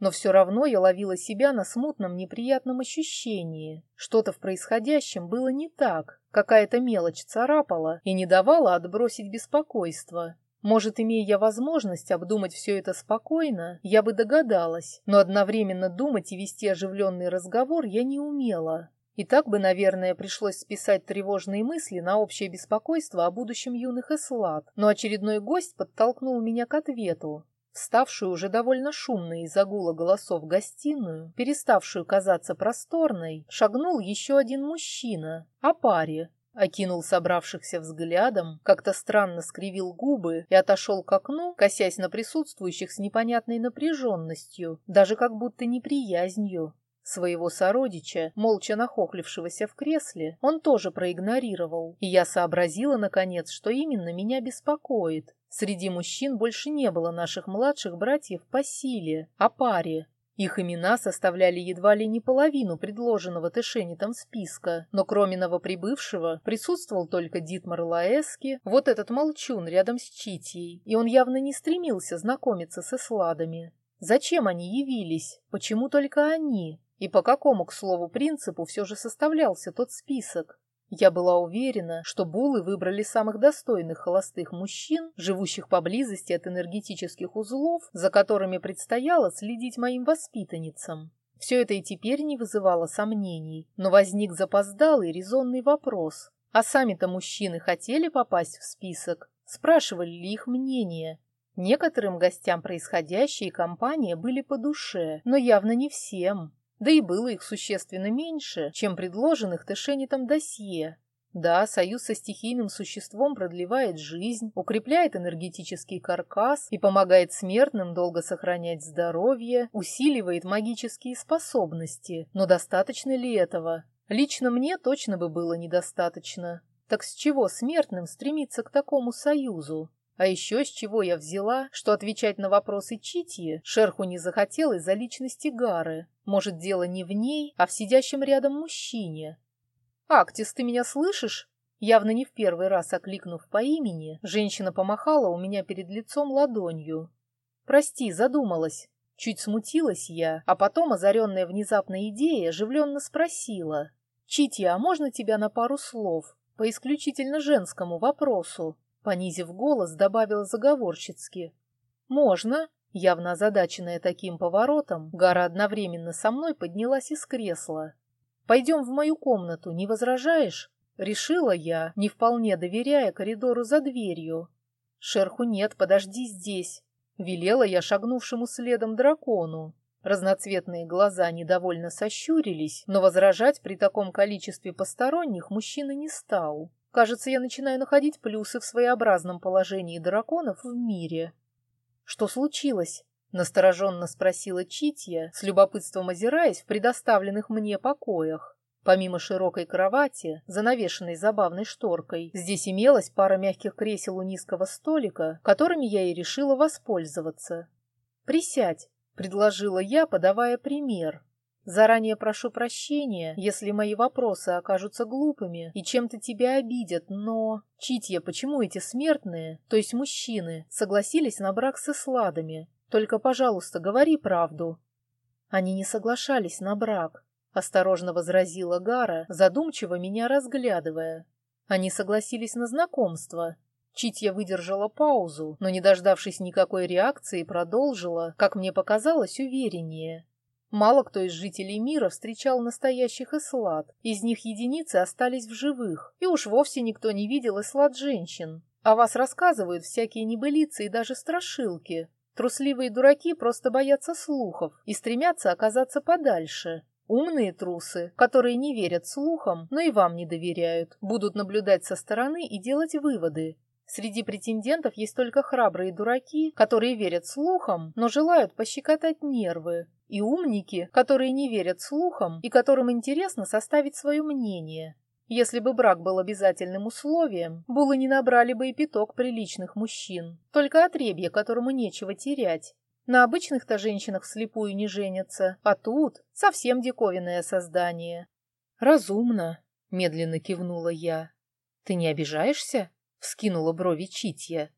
но все равно я ловила себя на смутном неприятном ощущении. Что-то в происходящем было не так, какая-то мелочь царапала и не давала отбросить беспокойство. Может, имея я возможность обдумать все это спокойно, я бы догадалась, но одновременно думать и вести оживленный разговор я не умела. И так бы, наверное, пришлось списать тревожные мысли на общее беспокойство о будущем юных Эслад, но очередной гость подтолкнул меня к ответу. Вставшую уже довольно шумно из-за гула голосов гостиную, переставшую казаться просторной, шагнул еще один мужчина, о паре, окинул собравшихся взглядом, как-то странно скривил губы и отошел к окну, косясь на присутствующих с непонятной напряженностью, даже как будто неприязнью. Своего сородича, молча нахохлившегося в кресле, он тоже проигнорировал, и я сообразила, наконец, что именно меня беспокоит. Среди мужчин больше не было наших младших братьев по силе, а паре. Их имена составляли едва ли не половину предложенного Тэшенитом списка, но кроме новоприбывшего присутствовал только Дитмар Лаэски, вот этот молчун рядом с Читьей, и он явно не стремился знакомиться с эсладами. Зачем они явились? Почему только они? И по какому, к слову, принципу все же составлялся тот список? Я была уверена, что булы выбрали самых достойных холостых мужчин, живущих поблизости от энергетических узлов, за которыми предстояло следить моим воспитанницам. Все это и теперь не вызывало сомнений, но возник запоздалый резонный вопрос. А сами-то мужчины хотели попасть в список? Спрашивали ли их мнение? Некоторым гостям происходящие компания были по душе, но явно не всем. Да и было их существенно меньше, чем предложенных Тэшенитом досье. Да, союз со стихийным существом продлевает жизнь, укрепляет энергетический каркас и помогает смертным долго сохранять здоровье, усиливает магические способности. Но достаточно ли этого? Лично мне точно бы было недостаточно. Так с чего смертным стремиться к такому союзу? А еще с чего я взяла, что отвечать на вопросы Читьи шерху не захотел из-за личности Гары. Может, дело не в ней, а в сидящем рядом мужчине. «Актис, ты меня слышишь?» Явно не в первый раз окликнув по имени, женщина помахала у меня перед лицом ладонью. «Прости, задумалась». Чуть смутилась я, а потом, озаренная внезапной идеей, оживленно спросила. «Читья, а можно тебя на пару слов? По исключительно женскому вопросу?» Понизив голос, добавила заговорщицки. «Можно?» Явно озадаченная таким поворотом, Гара одновременно со мной поднялась из кресла. «Пойдем в мою комнату, не возражаешь?» Решила я, не вполне доверяя коридору за дверью. «Шерху нет, подожди здесь», — велела я шагнувшему следом дракону. Разноцветные глаза недовольно сощурились, но возражать при таком количестве посторонних мужчина не стал. Кажется, я начинаю находить плюсы в своеобразном положении драконов в мире. Что случилось? Настороженно спросила Читья, с любопытством озираясь в предоставленных мне покоях. Помимо широкой кровати, занавешенной забавной шторкой, здесь имелась пара мягких кресел у низкого столика, которыми я и решила воспользоваться. «Присядь», — предложила я, подавая пример. Заранее прошу прощения, если мои вопросы окажутся глупыми и чем-то тебя обидят, но... Читья, почему эти смертные, то есть мужчины, согласились на брак с Исладами? Только, пожалуйста, говори правду. Они не соглашались на брак, осторожно возразила Гара, задумчиво меня разглядывая. Они согласились на знакомство. Читья выдержала паузу, но, не дождавшись никакой реакции, продолжила, как мне показалось, увереннее. Мало кто из жителей мира встречал настоящих эслад, из них единицы остались в живых, и уж вовсе никто не видел эслад женщин. О вас рассказывают всякие небылицы и даже страшилки. Трусливые дураки просто боятся слухов и стремятся оказаться подальше. Умные трусы, которые не верят слухам, но и вам не доверяют, будут наблюдать со стороны и делать выводы. Среди претендентов есть только храбрые дураки, которые верят слухам, но желают пощекотать нервы, и умники, которые не верят слухам и которым интересно составить свое мнение. Если бы брак был обязательным условием, булы не набрали бы и пяток приличных мужчин, только отребье, которому нечего терять. На обычных-то женщинах вслепую не женятся, а тут совсем диковинное создание. «Разумно», — медленно кивнула я. «Ты не обижаешься?» — вскинула брови Читья.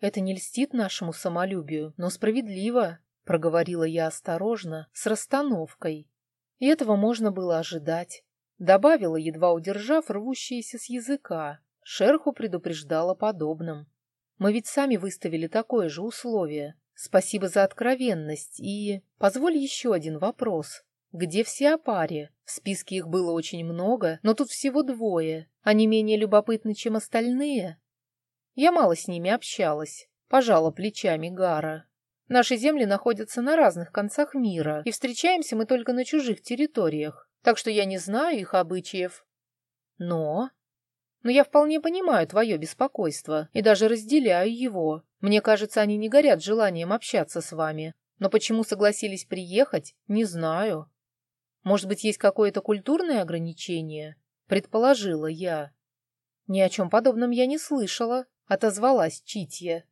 «Это не льстит нашему самолюбию, но справедливо. — проговорила я осторожно, с расстановкой. И этого можно было ожидать. Добавила, едва удержав рвущиеся с языка. Шерху предупреждала подобным. Мы ведь сами выставили такое же условие. Спасибо за откровенность и... Позволь еще один вопрос. Где все о паре? В списке их было очень много, но тут всего двое. Они менее любопытны, чем остальные. Я мало с ними общалась. Пожала плечами Гара. Наши земли находятся на разных концах мира, и встречаемся мы только на чужих территориях, так что я не знаю их обычаев. Но... Но я вполне понимаю твое беспокойство и даже разделяю его. Мне кажется, они не горят желанием общаться с вами. Но почему согласились приехать, не знаю. Может быть, есть какое-то культурное ограничение? Предположила я. Ни о чем подобном я не слышала, отозвалась Читья.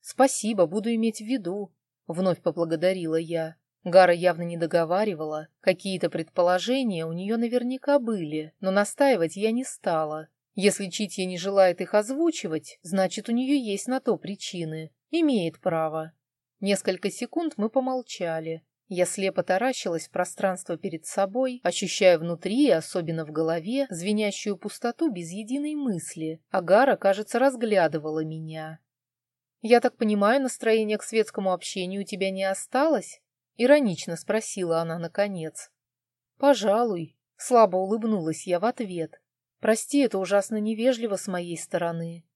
«Спасибо, буду иметь в виду», — вновь поблагодарила я. Гара явно не договаривала, какие-то предположения у нее наверняка были, но настаивать я не стала. Если Читья не желает их озвучивать, значит, у нее есть на то причины. Имеет право. Несколько секунд мы помолчали. Я слепо таращилась в пространство перед собой, ощущая внутри, особенно в голове, звенящую пустоту без единой мысли. А Гара, кажется, разглядывала меня. «Я так понимаю, настроения к светскому общению у тебя не осталось?» — иронично спросила она наконец. «Пожалуй», — слабо улыбнулась я в ответ. «Прости, это ужасно невежливо с моей стороны».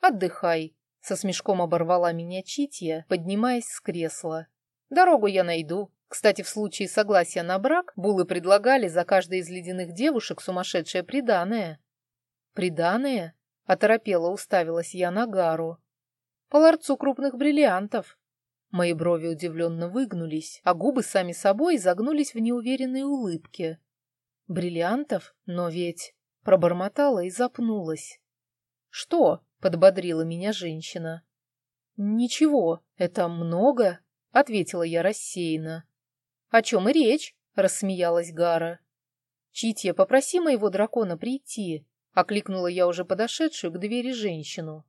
«Отдыхай», — со смешком оборвала меня Читья, поднимаясь с кресла. «Дорогу я найду. Кстати, в случае согласия на брак булы предлагали за каждой из ледяных девушек сумасшедшее приданое». «Приданое?» — оторопела уставилась я на Гару. По ларцу крупных бриллиантов. Мои брови удивленно выгнулись, а губы сами собой загнулись в неуверенной улыбке. Бриллиантов? Но ведь... Пробормотала и запнулась. «Что?» — подбодрила меня женщина. «Ничего, это много», — ответила я рассеянно. «О чем и речь?» — рассмеялась Гара. «Читья, попроси моего дракона прийти», — окликнула я уже подошедшую к двери женщину.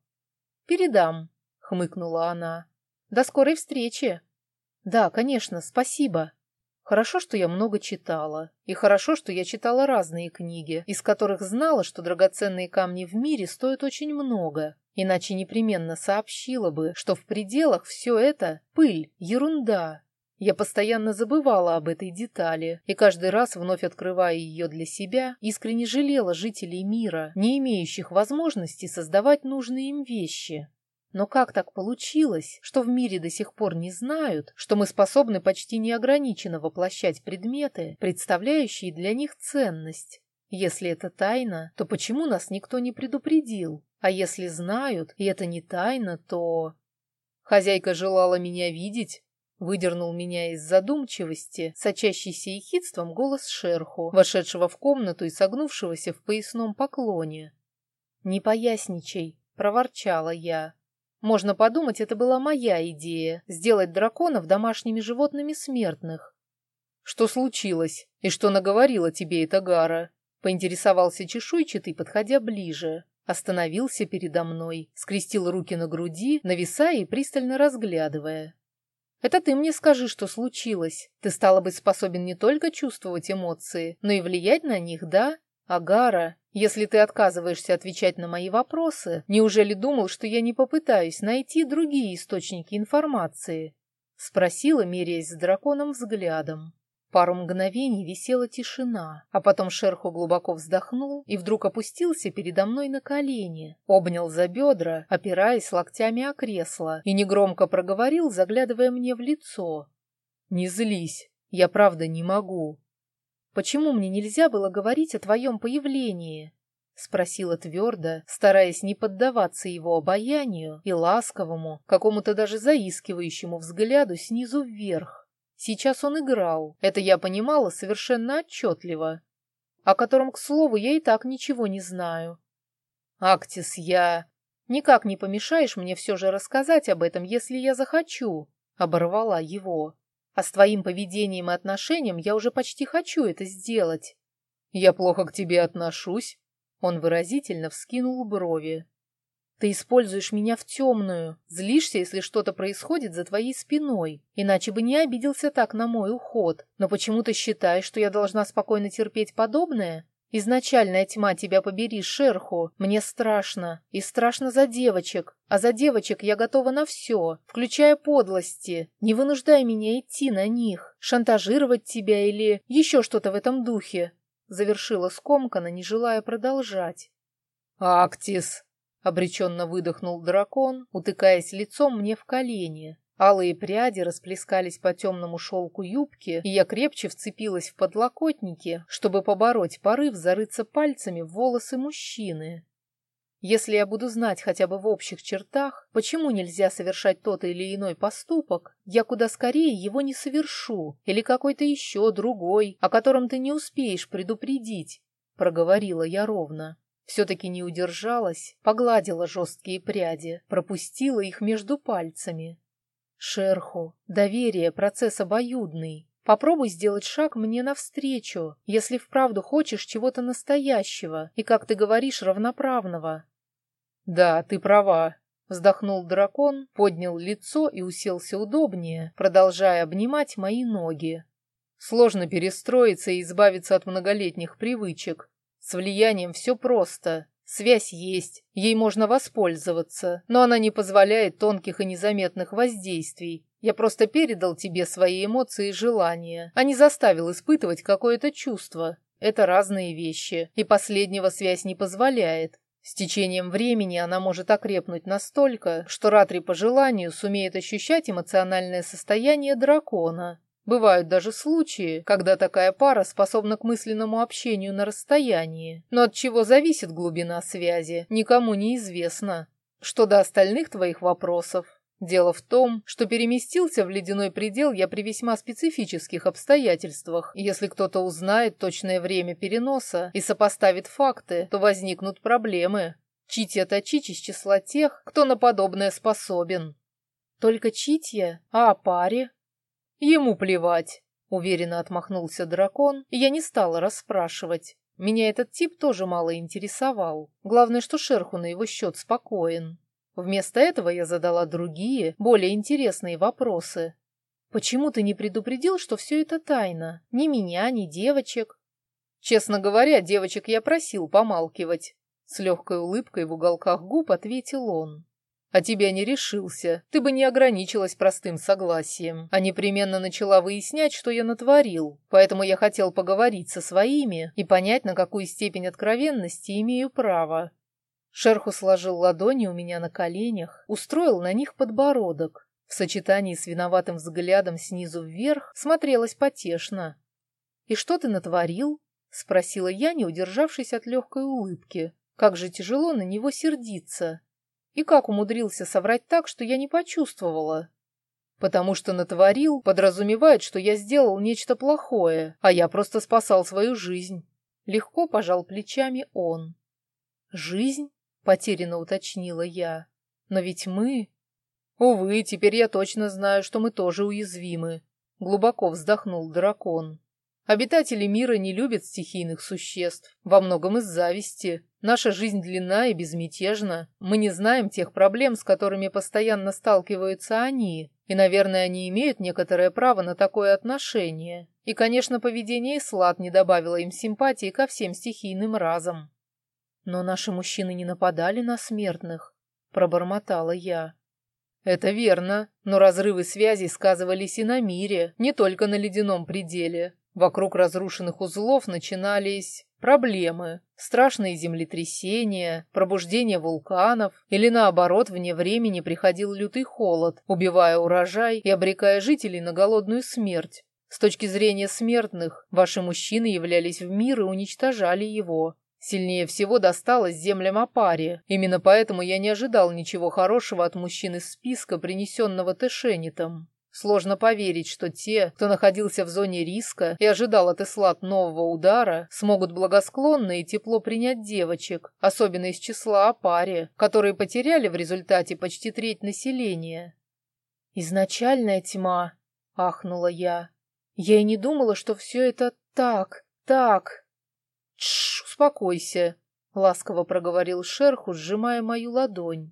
«Передам», хмыкнула она. До скорой встречи. Да, конечно, спасибо. Хорошо, что я много читала. И хорошо, что я читала разные книги, из которых знала, что драгоценные камни в мире стоят очень много. Иначе непременно сообщила бы, что в пределах все это пыль, ерунда. Я постоянно забывала об этой детали, и каждый раз, вновь открывая ее для себя, искренне жалела жителей мира, не имеющих возможности создавать нужные им вещи. Но как так получилось, что в мире до сих пор не знают, что мы способны почти неограниченно воплощать предметы, представляющие для них ценность? Если это тайна, то почему нас никто не предупредил? А если знают, и это не тайна, то... Хозяйка желала меня видеть, выдернул меня из задумчивости, сочащийся ехидством голос шерху, вошедшего в комнату и согнувшегося в поясном поклоне. «Не поясничай», — проворчала я. Можно подумать, это была моя идея — сделать драконов домашними животными смертных. «Что случилось? И что наговорила тебе эта Гара?» — поинтересовался чешуйчатый, подходя ближе. Остановился передо мной, скрестил руки на груди, нависая и пристально разглядывая. «Это ты мне скажи, что случилось. Ты стала быть способен не только чувствовать эмоции, но и влиять на них, да? Агара, если ты отказываешься отвечать на мои вопросы, неужели думал, что я не попытаюсь найти другие источники информации? Спросила, меряясь с драконом взглядом. Пару мгновений висела тишина, а потом шерху глубоко вздохнул и вдруг опустился передо мной на колени, обнял за бедра, опираясь локтями о кресло, и негромко проговорил, заглядывая мне в лицо. «Не злись, я правда не могу. «Почему мне нельзя было говорить о твоем появлении?» — спросила твердо, стараясь не поддаваться его обаянию и ласковому, какому-то даже заискивающему взгляду снизу вверх. Сейчас он играл, это я понимала совершенно отчетливо, о котором, к слову, я и так ничего не знаю. «Актис, я...» «Никак не помешаешь мне все же рассказать об этом, если я захочу», — оборвала его. А с твоим поведением и отношением я уже почти хочу это сделать. Я плохо к тебе отношусь. Он выразительно вскинул брови. Ты используешь меня в темную, злишься, если что-то происходит за твоей спиной, иначе бы не обиделся так на мой уход. Но почему ты считаешь, что я должна спокойно терпеть подобное? Изначальная тьма тебя побери, шерху. Мне страшно. И страшно за девочек. А за девочек я готова на все, включая подлости. Не вынуждай меня идти на них, шантажировать тебя или еще что-то в этом духе. Завершила скомканно, не желая продолжать. «Актис!» — обреченно выдохнул дракон, утыкаясь лицом мне в колени. Алые пряди расплескались по темному шелку юбки, и я крепче вцепилась в подлокотники, чтобы побороть порыв зарыться пальцами в волосы мужчины. Если я буду знать хотя бы в общих чертах, почему нельзя совершать тот или иной поступок, я куда скорее его не совершу, или какой-то еще другой, о котором ты не успеешь предупредить, — проговорила я ровно. Все-таки не удержалась, погладила жесткие пряди, пропустила их между пальцами. Шерху, доверие, процесс обоюдный. Попробуй сделать шаг мне навстречу, если вправду хочешь чего-то настоящего и, как ты говоришь, равноправного. Да, ты права, вздохнул дракон, поднял лицо и уселся удобнее, продолжая обнимать мои ноги. Сложно перестроиться и избавиться от многолетних привычек. С влиянием все просто. Связь есть, ей можно воспользоваться, но она не позволяет тонких и незаметных воздействий. Я просто передал тебе свои эмоции и желания, а не заставил испытывать какое-то чувство. Это разные вещи, и последнего связь не позволяет. С течением времени она может окрепнуть настолько, что Ратри по желанию сумеет ощущать эмоциональное состояние дракона, Бывают даже случаи, когда такая пара способна к мысленному общению на расстоянии. Но от чего зависит глубина связи, никому не известно. Что до остальных твоих вопросов, Дело в том, что переместился в ледяной предел я при весьма специфических обстоятельствах. Если кто-то узнает точное время переноса и сопоставит факты, то возникнут проблемы. Читья Тачич из числа тех, кто на подобное способен. Только Читья? А о паре? Ему плевать, уверенно отмахнулся дракон, и я не стала расспрашивать. Меня этот тип тоже мало интересовал. Главное, что шерху на его счет спокоен. Вместо этого я задала другие, более интересные вопросы. «Почему ты не предупредил, что все это тайна? Ни меня, ни девочек?» «Честно говоря, девочек я просил помалкивать». С легкой улыбкой в уголках губ ответил он. А тебя не решился. Ты бы не ограничилась простым согласием, а непременно начала выяснять, что я натворил. Поэтому я хотел поговорить со своими и понять, на какую степень откровенности имею право. Шерху сложил ладони у меня на коленях, устроил на них подбородок. В сочетании с виноватым взглядом снизу вверх смотрелось потешно. «И что ты натворил?» — спросила я, не удержавшись от легкой улыбки. «Как же тяжело на него сердиться!» И как умудрился соврать так, что я не почувствовала? Потому что натворил подразумевает, что я сделал нечто плохое, а я просто спасал свою жизнь. Легко пожал плечами он. «Жизнь?» — потерянно уточнила я. «Но ведь мы...» «Увы, теперь я точно знаю, что мы тоже уязвимы», — глубоко вздохнул дракон. Обитатели мира не любят стихийных существ, во многом из зависти. Наша жизнь длинна и безмятежна. Мы не знаем тех проблем, с которыми постоянно сталкиваются они, и, наверное, они имеют некоторое право на такое отношение. И, конечно, поведение Ислат не добавило им симпатии ко всем стихийным разам. Но наши мужчины не нападали на смертных, пробормотала я. Это верно, но разрывы связей сказывались и на мире, не только на ледяном пределе. Вокруг разрушенных узлов начинались проблемы, страшные землетрясения, пробуждение вулканов или наоборот вне времени приходил лютый холод, убивая урожай и обрекая жителей на голодную смерть. С точки зрения смертных, ваши мужчины являлись в мир и уничтожали его. Сильнее всего досталось землям Апари. Именно поэтому я не ожидал ничего хорошего от мужчин из списка, принесенного Тэшенитом. Сложно поверить, что те, кто находился в зоне риска и ожидал от Ислат нового удара, смогут благосклонно и тепло принять девочек, особенно из числа Апари, которые потеряли в результате почти треть населения. «Изначальная тьма», — ахнула я. «Я и не думала, что все это так, так». «Тш, успокойся», — ласково проговорил шерху, сжимая мою ладонь.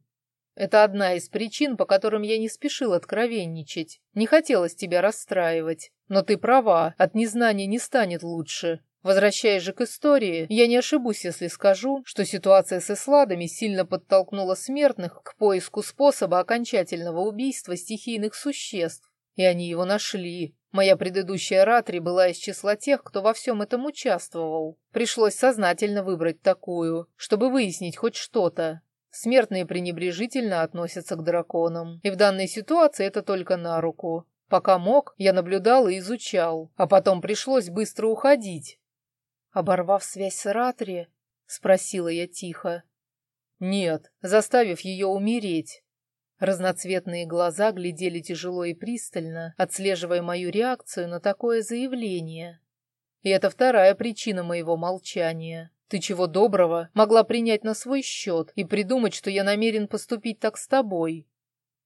Это одна из причин, по которым я не спешил откровенничать. Не хотелось тебя расстраивать. Но ты права, от незнания не станет лучше. Возвращаясь же к истории, я не ошибусь, если скажу, что ситуация с Исладами сильно подтолкнула смертных к поиску способа окончательного убийства стихийных существ. И они его нашли. Моя предыдущая Ратри была из числа тех, кто во всем этом участвовал. Пришлось сознательно выбрать такую, чтобы выяснить хоть что-то. Смертные пренебрежительно относятся к драконам, и в данной ситуации это только на руку. Пока мог, я наблюдал и изучал, а потом пришлось быстро уходить. Оборвав связь с Ратри, спросила я тихо. Нет, заставив ее умереть. Разноцветные глаза глядели тяжело и пристально, отслеживая мою реакцию на такое заявление. И это вторая причина моего молчания. Ты чего доброго могла принять на свой счет и придумать, что я намерен поступить так с тобой.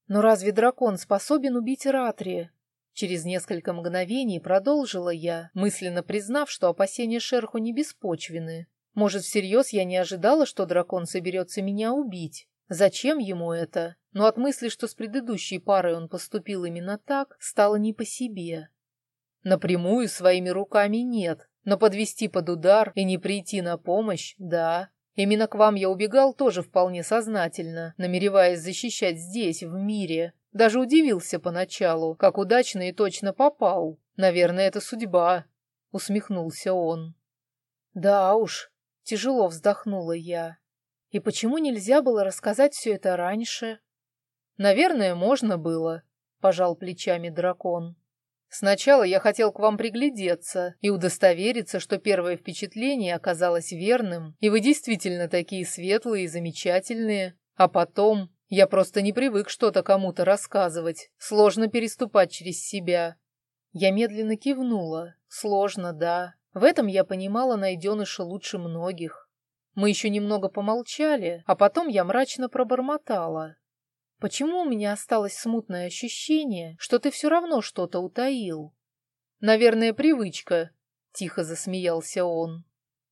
Но разве дракон способен убить Ратри? Через несколько мгновений продолжила я, мысленно признав, что опасения шерху не беспочвены. Может, всерьез я не ожидала, что дракон соберется меня убить. Зачем ему это? Но от мысли, что с предыдущей парой он поступил именно так, стало не по себе. Напрямую своими руками нет, но подвести под удар и не прийти на помощь – да. Именно к вам я убегал тоже вполне сознательно, намереваясь защищать здесь, в мире, даже удивился поначалу, как удачно и точно попал. Наверное, это судьба. Усмехнулся он. Да уж, тяжело вздохнула я. И почему нельзя было рассказать все это раньше? Наверное, можно было, пожал плечами дракон. Сначала я хотел к вам приглядеться и удостовериться, что первое впечатление оказалось верным, и вы действительно такие светлые и замечательные, а потом я просто не привык что-то кому-то рассказывать. Сложно переступать через себя. Я медленно кивнула. Сложно, да. В этом я понимала найденыша лучше многих. Мы еще немного помолчали, а потом я мрачно пробормотала. Почему у меня осталось смутное ощущение, что ты все равно что-то утаил? Наверное, привычка, — тихо засмеялся он.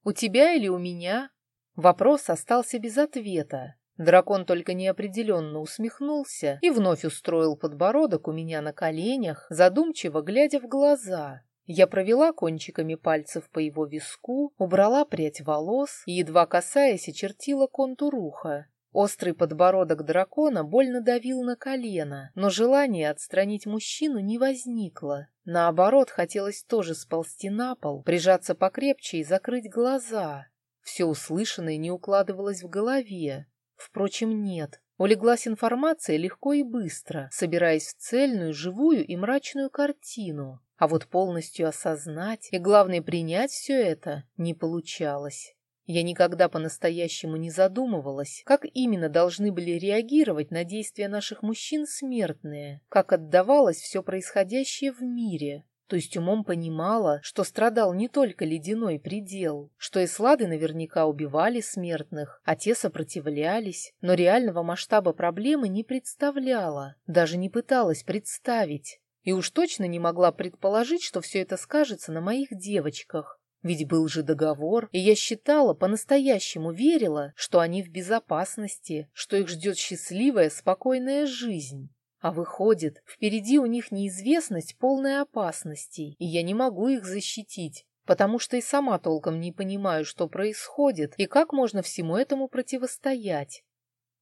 У тебя или у меня? Вопрос остался без ответа. Дракон только неопределенно усмехнулся и вновь устроил подбородок у меня на коленях, задумчиво глядя в глаза. Я провела кончиками пальцев по его виску, убрала прядь волос и, едва касаясь, очертила контур уха. Острый подбородок дракона больно давил на колено, но желание отстранить мужчину не возникло. Наоборот, хотелось тоже сползти на пол, прижаться покрепче и закрыть глаза. Все услышанное не укладывалось в голове. Впрочем, нет. Улеглась информация легко и быстро, собираясь в цельную, живую и мрачную картину. А вот полностью осознать и, главное, принять все это не получалось. Я никогда по-настоящему не задумывалась, как именно должны были реагировать на действия наших мужчин смертные, как отдавалось все происходящее в мире, то есть умом понимала, что страдал не только ледяной предел, что эслады наверняка убивали смертных, а те сопротивлялись, но реального масштаба проблемы не представляла, даже не пыталась представить. И уж точно не могла предположить, что все это скажется на моих девочках. Ведь был же договор, и я считала, по-настоящему верила, что они в безопасности, что их ждет счастливая, спокойная жизнь. А выходит, впереди у них неизвестность полной опасности, и я не могу их защитить, потому что и сама толком не понимаю, что происходит и как можно всему этому противостоять.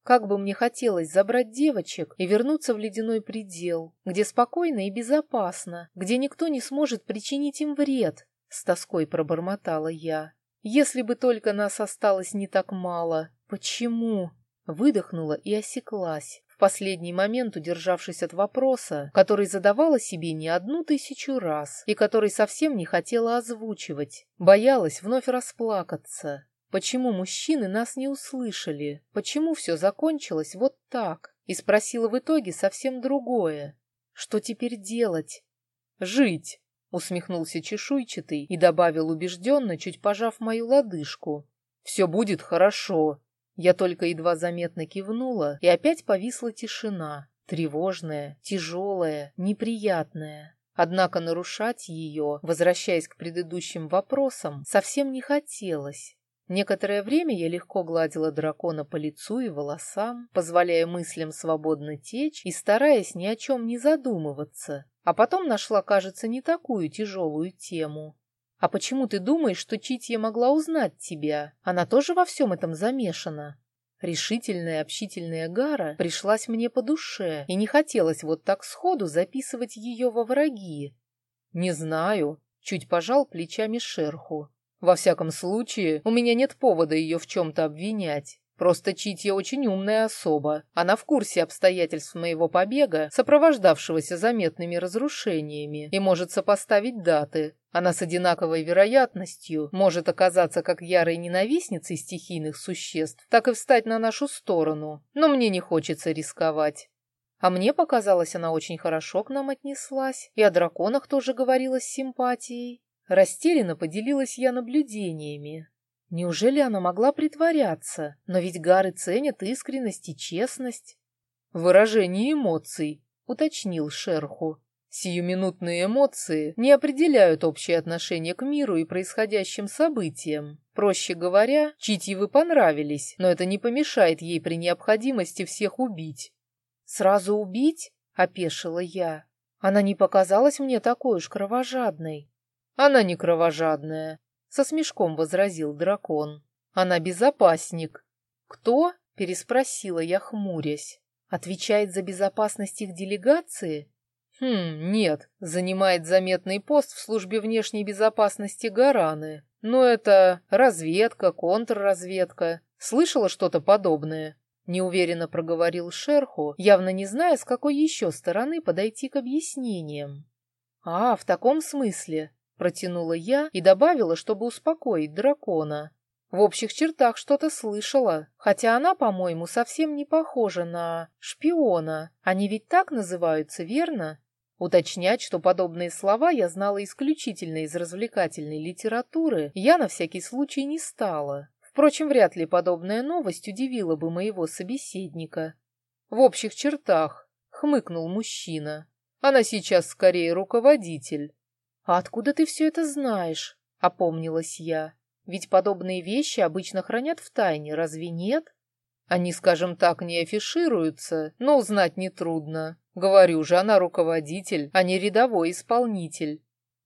Как бы мне хотелось забрать девочек и вернуться в ледяной предел, где спокойно и безопасно, где никто не сможет причинить им вред, с тоской пробормотала я. Если бы только нас осталось не так мало. Почему? Выдохнула и осеклась в последний момент удержавшись от вопроса, который задавала себе не одну тысячу раз и который совсем не хотела озвучивать. Боялась вновь расплакаться. Почему мужчины нас не услышали? Почему все закончилось вот так? И спросила в итоге совсем другое. Что теперь делать? Жить, усмехнулся чешуйчатый и добавил убежденно, чуть пожав мою лодыжку. Все будет хорошо. Я только едва заметно кивнула, и опять повисла тишина, тревожная, тяжелая, неприятная. Однако нарушать ее, возвращаясь к предыдущим вопросам, совсем не хотелось. Некоторое время я легко гладила дракона по лицу и волосам, позволяя мыслям свободно течь и стараясь ни о чем не задумываться. А потом нашла, кажется, не такую тяжелую тему. «А почему ты думаешь, что Читья могла узнать тебя? Она тоже во всем этом замешана?» Решительная общительная Гара пришлась мне по душе, и не хотелось вот так сходу записывать ее во враги. «Не знаю», — чуть пожал плечами шерху. «Во всяком случае, у меня нет повода ее в чем-то обвинять. Просто Читья очень умная особа. Она в курсе обстоятельств моего побега, сопровождавшегося заметными разрушениями, и может сопоставить даты. Она с одинаковой вероятностью может оказаться как ярой ненавистницей стихийных существ, так и встать на нашу сторону. Но мне не хочется рисковать. А мне показалось, она очень хорошо к нам отнеслась, и о драконах тоже говорила с симпатией. Растерянно поделилась я наблюдениями. Неужели она могла притворяться? Но ведь гары ценят искренность и честность. Выражение эмоций, уточнил Шерху. Сиюминутные эмоции не определяют общее отношение к миру и происходящим событиям. Проще говоря, вы понравились, но это не помешает ей при необходимости всех убить. «Сразу убить?» — опешила я. «Она не показалась мне такой уж кровожадной». «Она не кровожадная», — со смешком возразил дракон. «Она безопасник». «Кто?» — переспросила я, хмурясь. «Отвечает за безопасность их делегации?» «Хм, нет, занимает заметный пост в службе внешней безопасности Гараны. Но это разведка, контрразведка. Слышала что-то подобное?» Неуверенно проговорил Шерху, явно не зная, с какой еще стороны подойти к объяснениям. «А, в таком смысле. Протянула я и добавила, чтобы успокоить дракона. В общих чертах что-то слышала, хотя она, по-моему, совсем не похожа на шпиона. Они ведь так называются, верно? Уточнять, что подобные слова я знала исключительно из развлекательной литературы, я на всякий случай не стала. Впрочем, вряд ли подобная новость удивила бы моего собеседника. В общих чертах, хмыкнул мужчина. Она сейчас скорее руководитель. «А откуда ты все это знаешь?» — опомнилась я. «Ведь подобные вещи обычно хранят в тайне, разве нет?» «Они, скажем так, не афишируются, но узнать нетрудно. Говорю же, она руководитель, а не рядовой исполнитель».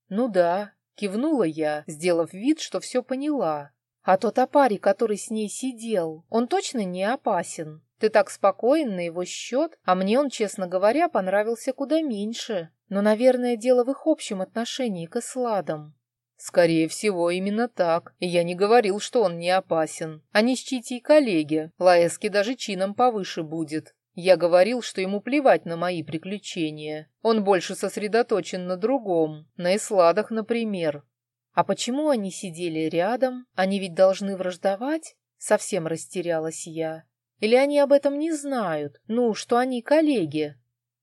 «Ну да», — кивнула я, сделав вид, что все поняла. «А тот опарий, который с ней сидел, он точно не опасен?» Ты так спокоен на его счет, а мне он, честно говоря, понравился куда меньше. Но, наверное, дело в их общем отношении к эсладам. Скорее всего, именно так. И я не говорил, что он не опасен. Они с Чити и коллеги. Лаэски даже чином повыше будет. Я говорил, что ему плевать на мои приключения. Он больше сосредоточен на другом. На эсладах, например. А почему они сидели рядом? Они ведь должны враждовать? Совсем растерялась я. Или они об этом не знают? Ну, что они коллеги?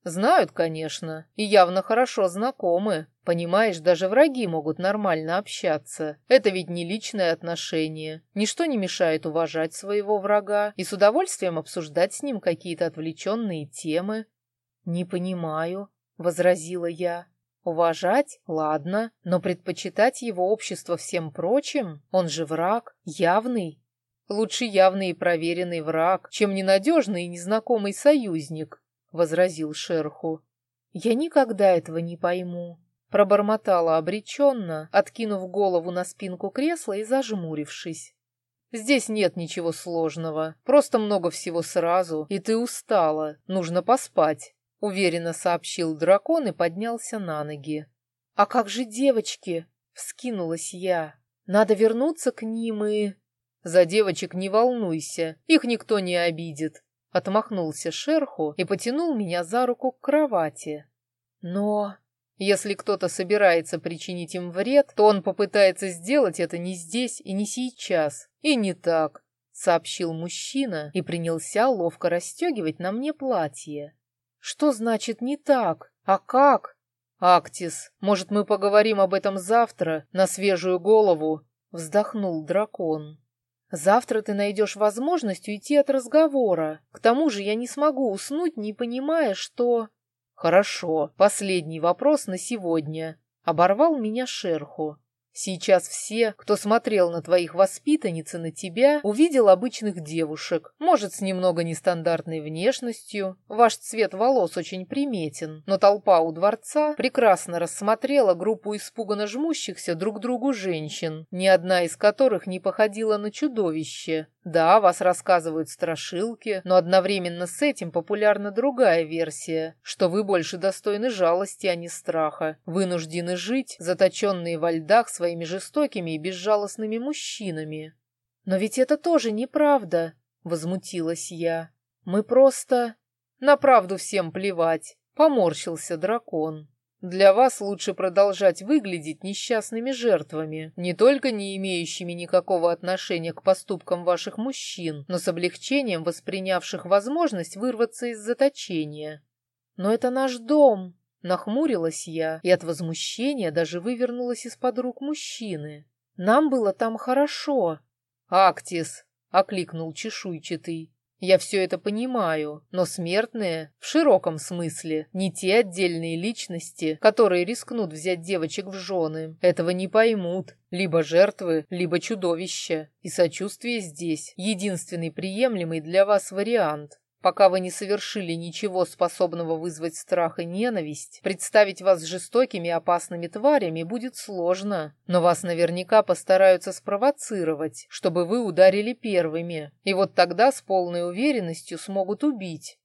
Знают, конечно, и явно хорошо знакомы. Понимаешь, даже враги могут нормально общаться. Это ведь не личное отношение. Ничто не мешает уважать своего врага и с удовольствием обсуждать с ним какие-то отвлеченные темы. «Не понимаю», — возразила я. «Уважать? Ладно, но предпочитать его общество всем прочим? Он же враг, явный, Лучше явный и проверенный враг, чем ненадежный и незнакомый союзник, — возразил шерху. Я никогда этого не пойму, — пробормотала обреченно, откинув голову на спинку кресла и зажмурившись. Здесь нет ничего сложного, просто много всего сразу, и ты устала, нужно поспать, — уверенно сообщил дракон и поднялся на ноги. «А как же девочки?» — вскинулась я. «Надо вернуться к ним и...» «За девочек не волнуйся, их никто не обидит», — отмахнулся шерху и потянул меня за руку к кровати. «Но...» Если кто-то собирается причинить им вред, то он попытается сделать это не здесь и не сейчас, и не так, — сообщил мужчина и принялся ловко расстегивать на мне платье. «Что значит не так? А как?» «Актис, может, мы поговорим об этом завтра, на свежую голову?» — вздохнул дракон. Завтра ты найдешь возможность уйти от разговора. К тому же я не смогу уснуть, не понимая, что... Хорошо, последний вопрос на сегодня. Оборвал меня шерху. Сейчас все, кто смотрел на твоих воспитанниц и на тебя, увидел обычных девушек, может, с немного нестандартной внешностью. Ваш цвет волос очень приметен, но толпа у дворца прекрасно рассмотрела группу испуганно жмущихся друг другу женщин, ни одна из которых не походила на чудовище. Да, вас рассказывают страшилки, но одновременно с этим популярна другая версия, что вы больше достойны жалости, а не страха, вынуждены жить, заточенные во льдах своими жестокими и безжалостными мужчинами. Но ведь это тоже неправда, возмутилась я. Мы просто... На правду всем плевать, поморщился дракон. Для вас лучше продолжать выглядеть несчастными жертвами, не только не имеющими никакого отношения к поступкам ваших мужчин, но с облегчением воспринявших возможность вырваться из заточения. Но это наш дом, нахмурилась я и от возмущения даже вывернулась из-под рук мужчины. Нам было там хорошо. Актис, окликнул чешуйчатый. Я все это понимаю, но смертные, в широком смысле, не те отдельные личности, которые рискнут взять девочек в жены, этого не поймут. Либо жертвы, либо чудовища. И сочувствие здесь – единственный приемлемый для вас вариант. Пока вы не совершили ничего способного вызвать страх и ненависть, представить вас жестокими и опасными тварями будет сложно, но вас наверняка постараются спровоцировать, чтобы вы ударили первыми, и вот тогда с полной уверенностью смогут убить.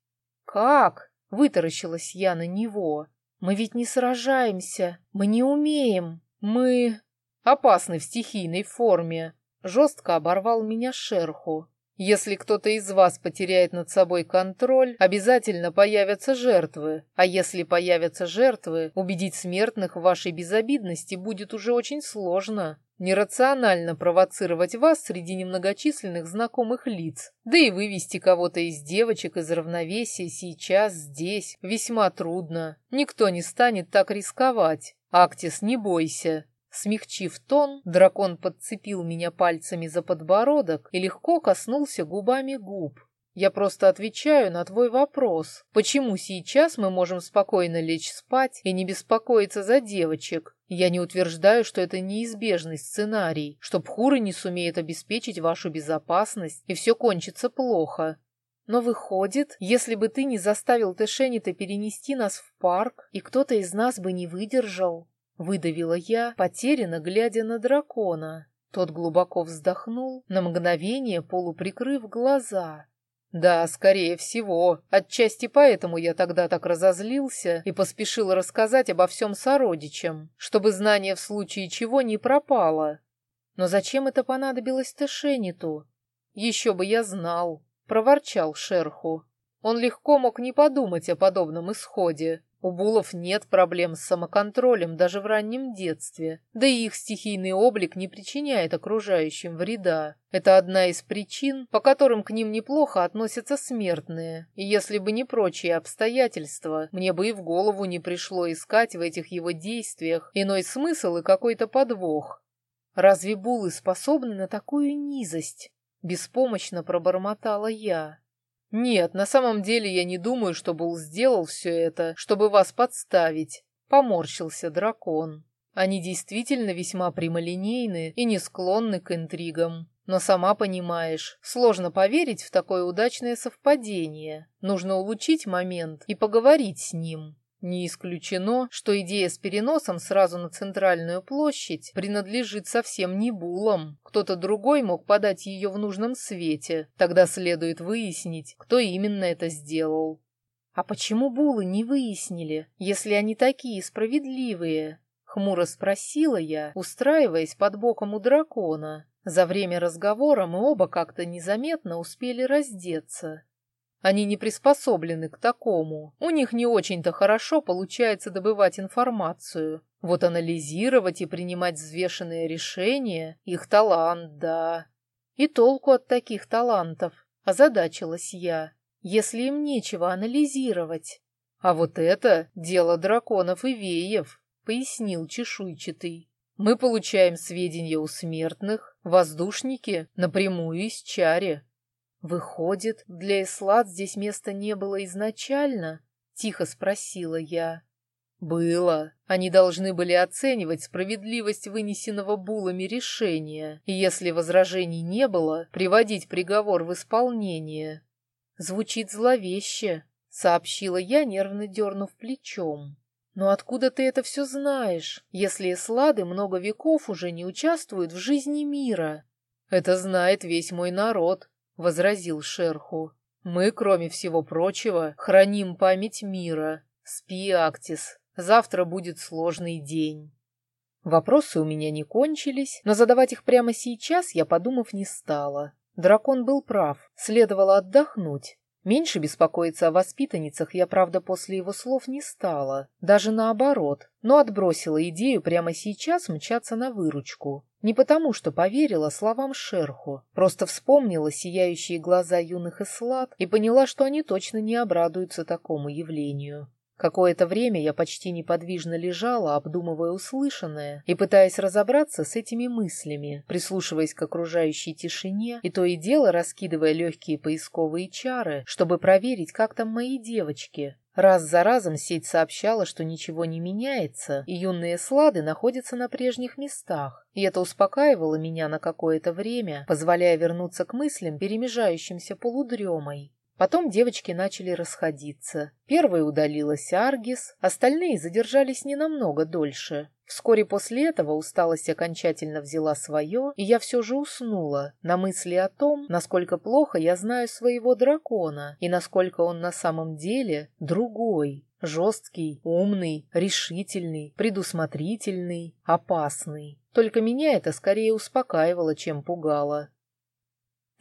«Как?» — вытаращилась я на него. «Мы ведь не сражаемся, мы не умеем, мы...» «Опасны в стихийной форме», — жестко оборвал меня шерху. Если кто-то из вас потеряет над собой контроль, обязательно появятся жертвы. А если появятся жертвы, убедить смертных в вашей безобидности будет уже очень сложно. Нерационально провоцировать вас среди немногочисленных знакомых лиц. Да и вывести кого-то из девочек из равновесия сейчас, здесь, весьма трудно. Никто не станет так рисковать. Актис, не бойся. Смягчив тон, дракон подцепил меня пальцами за подбородок и легко коснулся губами губ. Я просто отвечаю на твой вопрос. Почему сейчас мы можем спокойно лечь спать и не беспокоиться за девочек? Я не утверждаю, что это неизбежный сценарий, что Пхуры не сумеет обеспечить вашу безопасность, и все кончится плохо. Но выходит, если бы ты не заставил Тэшенита перенести нас в парк, и кто-то из нас бы не выдержал, Выдавила я, потерянно глядя на дракона. Тот глубоко вздохнул, на мгновение полуприкрыв глаза. Да, скорее всего. Отчасти поэтому я тогда так разозлился и поспешил рассказать обо всем сородичам, чтобы знание в случае чего не пропало. Но зачем это понадобилось Тэшениту? Еще бы я знал, проворчал шерху. Он легко мог не подумать о подобном исходе. У булов нет проблем с самоконтролем даже в раннем детстве, да и их стихийный облик не причиняет окружающим вреда. Это одна из причин, по которым к ним неплохо относятся смертные, и если бы не прочие обстоятельства, мне бы и в голову не пришло искать в этих его действиях иной смысл и какой-то подвох. Разве булы способны на такую низость? Беспомощно пробормотала я. «Нет, на самом деле я не думаю, что Бул сделал все это, чтобы вас подставить», — поморщился дракон. «Они действительно весьма прямолинейны и не склонны к интригам. Но сама понимаешь, сложно поверить в такое удачное совпадение. Нужно улучшить момент и поговорить с ним. Не исключено, что идея с переносом сразу на центральную площадь принадлежит совсем не булам. Кто-то другой мог подать ее в нужном свете. Тогда следует выяснить, кто именно это сделал. «А почему булы не выяснили, если они такие справедливые?» — хмуро спросила я, устраиваясь под боком у дракона. За время разговора мы оба как-то незаметно успели раздеться. Они не приспособлены к такому. У них не очень-то хорошо получается добывать информацию. Вот анализировать и принимать взвешенные решения — их талант, да. И толку от таких талантов, озадачилась я, если им нечего анализировать. А вот это дело драконов и веев, пояснил чешуйчатый. Мы получаем сведения у смертных, воздушники напрямую из чари. «Выходит, для Эслад здесь места не было изначально?» — тихо спросила я. Было. Они должны были оценивать справедливость вынесенного булами решения, и если возражений не было, приводить приговор в исполнение. Звучит зловеще, сообщила я, нервно дернув плечом. «Но откуда ты это все знаешь, если эслады много веков уже не участвуют в жизни мира?» «Это знает весь мой народ», — возразил Шерху. «Мы, кроме всего прочего, храним память мира. Спи, Актис, завтра будет сложный день». Вопросы у меня не кончились, но задавать их прямо сейчас я, подумав, не стала. Дракон был прав, следовало отдохнуть. Меньше беспокоиться о воспитанницах я, правда, после его слов не стала, даже наоборот, но отбросила идею прямо сейчас мчаться на выручку. Не потому, что поверила словам шерху, просто вспомнила сияющие глаза юных эслад и поняла, что они точно не обрадуются такому явлению. Какое-то время я почти неподвижно лежала, обдумывая услышанное и пытаясь разобраться с этими мыслями, прислушиваясь к окружающей тишине и то и дело раскидывая легкие поисковые чары, чтобы проверить, как там мои девочки. Раз за разом сеть сообщала, что ничего не меняется, и юные слады находятся на прежних местах, и это успокаивало меня на какое-то время, позволяя вернуться к мыслям, перемежающимся полудремой. Потом девочки начали расходиться. Первой удалилась Аргис, остальные задержались не намного дольше. Вскоре после этого усталость окончательно взяла свое, и я все же уснула на мысли о том, насколько плохо я знаю своего дракона и насколько он на самом деле другой, жесткий, умный, решительный, предусмотрительный, опасный. Только меня это скорее успокаивало, чем пугало.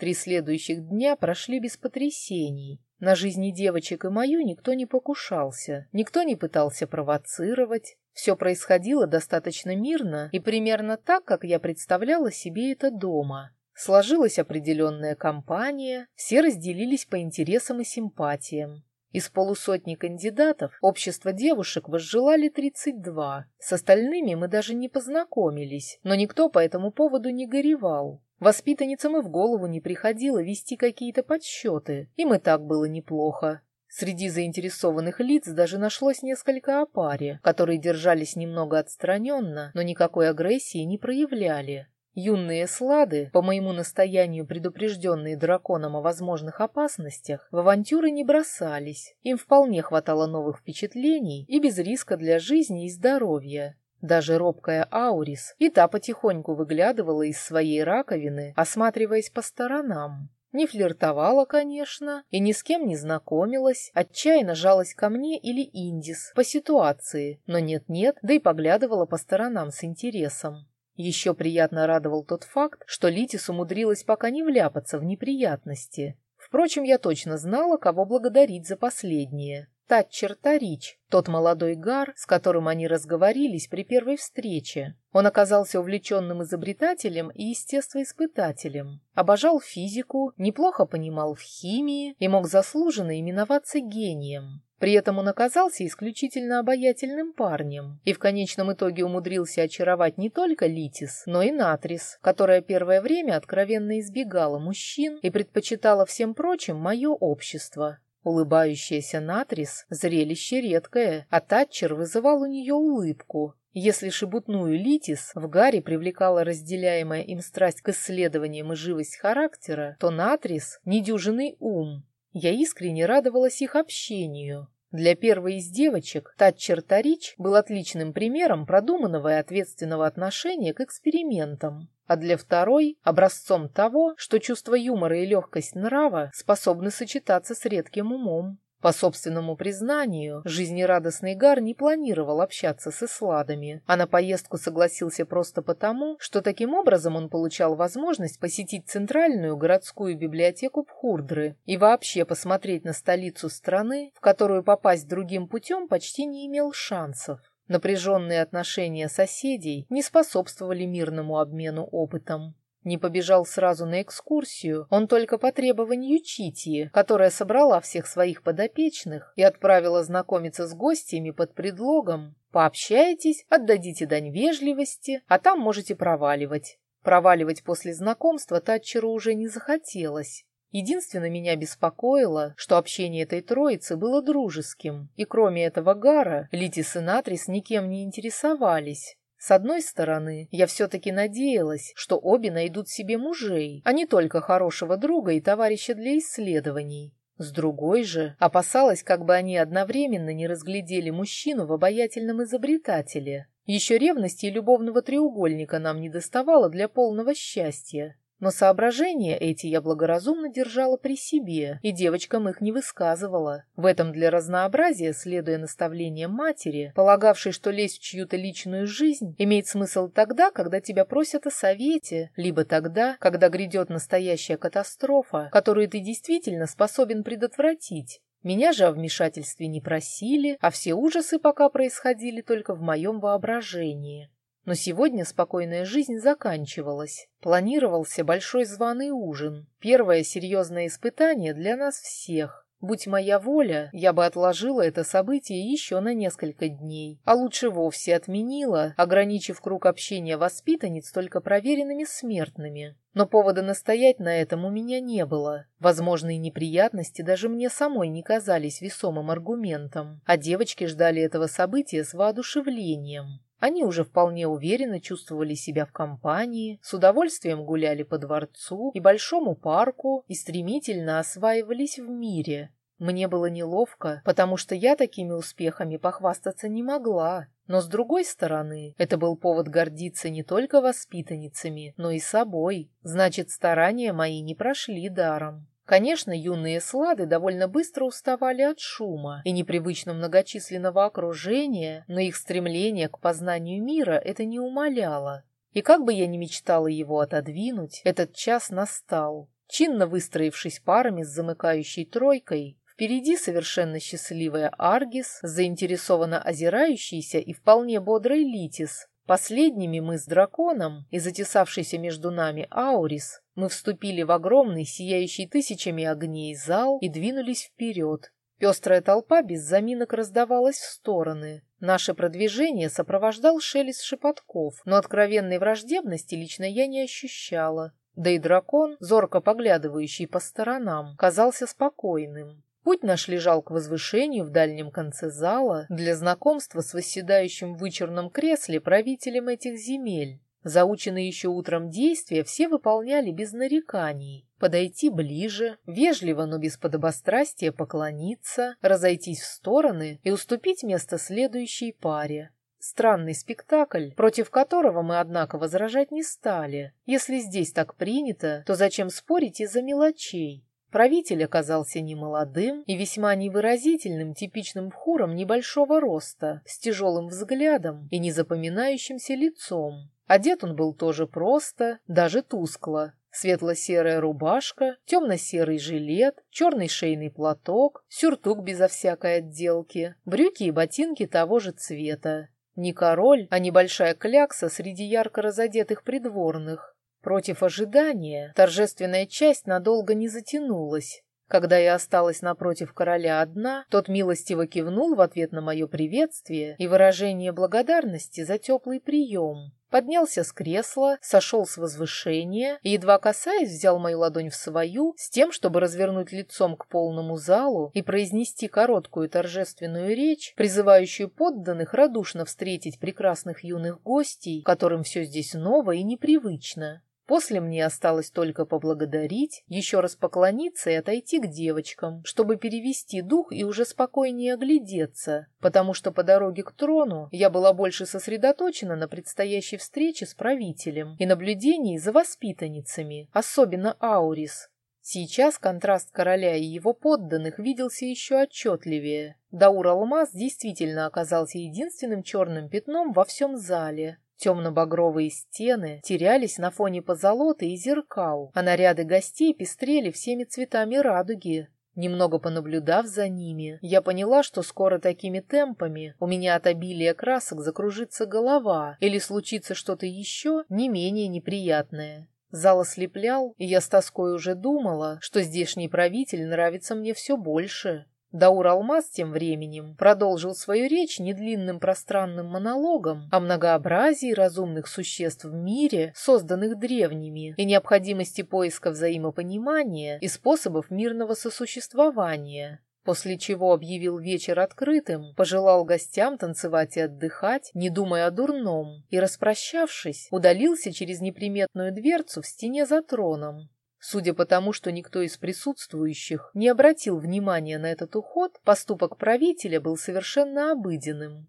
Три следующих дня прошли без потрясений. На жизни девочек и мою никто не покушался, никто не пытался провоцировать. Все происходило достаточно мирно и примерно так, как я представляла себе это дома. Сложилась определенная компания, все разделились по интересам и симпатиям. Из полусотни кандидатов общество девушек возжелали 32. С остальными мы даже не познакомились, но никто по этому поводу не горевал. Воспитанницам и в голову не приходило вести какие-то подсчеты, им и так было неплохо. Среди заинтересованных лиц даже нашлось несколько о паре, которые держались немного отстраненно, но никакой агрессии не проявляли. Юные слады, по моему настоянию предупрежденные драконом о возможных опасностях, в авантюры не бросались. Им вполне хватало новых впечатлений и без риска для жизни и здоровья. Даже робкая Аурис и та потихоньку выглядывала из своей раковины, осматриваясь по сторонам. Не флиртовала, конечно, и ни с кем не знакомилась, отчаянно жалась ко мне или Индис по ситуации, но нет-нет, да и поглядывала по сторонам с интересом. Еще приятно радовал тот факт, что Литис умудрилась пока не вляпаться в неприятности. Впрочем, я точно знала, кого благодарить за последнее. Татчер Тарич, тот молодой гар, с которым они разговорились при первой встрече. Он оказался увлеченным изобретателем и естествоиспытателем. Обожал физику, неплохо понимал в химии и мог заслуженно именоваться гением. При этом он оказался исключительно обаятельным парнем и в конечном итоге умудрился очаровать не только Литис, но и Натрис, которая первое время откровенно избегала мужчин и предпочитала всем прочим мое общество. Улыбающаяся Натрис – зрелище редкое, а Татчер вызывал у нее улыбку. Если шебутную Литис в Гарри привлекала разделяемая им страсть к исследованиям и живость характера, то Натрис – недюжинный ум. Я искренне радовалась их общению. Для первой из девочек Татчер Тарич был отличным примером продуманного и ответственного отношения к экспериментам а для второй – образцом того, что чувство юмора и легкость нрава способны сочетаться с редким умом. По собственному признанию, жизнерадостный Гар не планировал общаться с эсладами, а на поездку согласился просто потому, что таким образом он получал возможность посетить центральную городскую библиотеку Пхурдры и вообще посмотреть на столицу страны, в которую попасть другим путем почти не имел шансов. Напряженные отношения соседей не способствовали мирному обмену опытом. Не побежал сразу на экскурсию, он только по требованию Читии, которая собрала всех своих подопечных и отправила знакомиться с гостями под предлогом «Пообщайтесь, отдадите дань вежливости, а там можете проваливать». Проваливать после знакомства Татчеру уже не захотелось. Единственное меня беспокоило, что общение этой троицы было дружеским, и кроме этого Гара, Литис и Натрис никем не интересовались. С одной стороны, я все-таки надеялась, что обе найдут себе мужей, а не только хорошего друга и товарища для исследований. С другой же, опасалась, как бы они одновременно не разглядели мужчину в обаятельном изобретателе. Еще ревности и любовного треугольника нам не доставало для полного счастья. Но соображения эти я благоразумно держала при себе, и девочкам их не высказывала. В этом для разнообразия, следуя наставлениям матери, полагавшей, что лезть в чью-то личную жизнь имеет смысл тогда, когда тебя просят о совете, либо тогда, когда грядет настоящая катастрофа, которую ты действительно способен предотвратить. Меня же о вмешательстве не просили, а все ужасы пока происходили только в моем воображении. Но сегодня спокойная жизнь заканчивалась. Планировался большой званый ужин. Первое серьезное испытание для нас всех. Будь моя воля, я бы отложила это событие еще на несколько дней, а лучше вовсе отменила, ограничив круг общения воспитанниц только проверенными смертными. Но повода настоять на этом у меня не было. Возможные неприятности даже мне самой не казались весомым аргументом, а девочки ждали этого события с воодушевлением. Они уже вполне уверенно чувствовали себя в компании, с удовольствием гуляли по дворцу и большому парку и стремительно осваивались в мире. Мне было неловко, потому что я такими успехами похвастаться не могла. Но с другой стороны, это был повод гордиться не только воспитанницами, но и собой. Значит, старания мои не прошли даром. Конечно, юные слады довольно быстро уставали от шума и непривычно многочисленного окружения, но их стремление к познанию мира это не умаляло. И как бы я ни мечтала его отодвинуть, этот час настал. Чинно выстроившись парами с замыкающей тройкой, Впереди совершенно счастливая Аргис, заинтересованно озирающийся и вполне бодрый Литис, Последними мы с драконом и затесавшийся между нами Аурис мы вступили в огромный, сияющий тысячами огней зал и двинулись вперед. Пестрая толпа без заминок раздавалась в стороны. Наше продвижение сопровождал шелест шепотков, но откровенной враждебности лично я не ощущала. Да и дракон, зорко поглядывающий по сторонам, казался спокойным. Путь наш лежал к возвышению в дальнем конце зала для знакомства с восседающим в вычурном кресле правителем этих земель. Заученные еще утром действия все выполняли без нареканий. Подойти ближе, вежливо, но без подобострастия поклониться, разойтись в стороны и уступить место следующей паре. Странный спектакль, против которого мы, однако, возражать не стали. Если здесь так принято, то зачем спорить из-за мелочей? Правитель оказался немолодым и весьма невыразительным типичным хуром небольшого роста, с тяжелым взглядом и незапоминающимся лицом. Одет он был тоже просто, даже тускло. Светло-серая рубашка, темно-серый жилет, черный шейный платок, сюртук безо всякой отделки, брюки и ботинки того же цвета. Не король, а небольшая клякса среди ярко разодетых придворных. Против ожидания торжественная часть надолго не затянулась. Когда я осталась напротив короля одна, тот милостиво кивнул в ответ на мое приветствие и выражение благодарности за теплый прием. Поднялся с кресла, сошел с возвышения и, едва касаясь, взял мою ладонь в свою с тем, чтобы развернуть лицом к полному залу и произнести короткую торжественную речь, призывающую подданных радушно встретить прекрасных юных гостей, которым все здесь ново и непривычно. После мне осталось только поблагодарить, еще раз поклониться и отойти к девочкам, чтобы перевести дух и уже спокойнее оглядеться, потому что по дороге к трону я была больше сосредоточена на предстоящей встрече с правителем и наблюдении за воспитанницами, особенно Аурис. Сейчас контраст короля и его подданных виделся еще отчетливее. Даур Алмаз действительно оказался единственным черным пятном во всем зале, Темно-багровые стены терялись на фоне позолоты и зеркал, а наряды гостей пестрели всеми цветами радуги. Немного понаблюдав за ними, я поняла, что скоро такими темпами у меня от обилия красок закружится голова или случится что-то еще не менее неприятное. Зал ослеплял, и я с тоской уже думала, что здешний правитель нравится мне все больше. Даур Алмаз тем временем продолжил свою речь недлинным пространным монологом о многообразии разумных существ в мире, созданных древними, и необходимости поиска взаимопонимания и способов мирного сосуществования. После чего объявил вечер открытым, пожелал гостям танцевать и отдыхать, не думая о дурном, и, распрощавшись, удалился через неприметную дверцу в стене за троном. Судя по тому, что никто из присутствующих не обратил внимания на этот уход, поступок правителя был совершенно обыденным.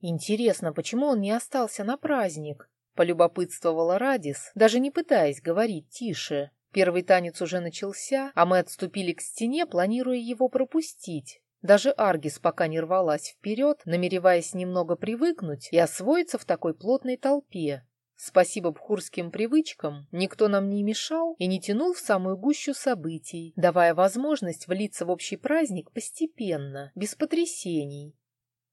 «Интересно, почему он не остался на праздник?» — полюбопытствовала Радис, даже не пытаясь говорить тише. Первый танец уже начался, а мы отступили к стене, планируя его пропустить. Даже Аргис пока не рвалась вперед, намереваясь немного привыкнуть и освоиться в такой плотной толпе. Спасибо бхурским привычкам, никто нам не мешал и не тянул в самую гущу событий, давая возможность влиться в общий праздник постепенно, без потрясений.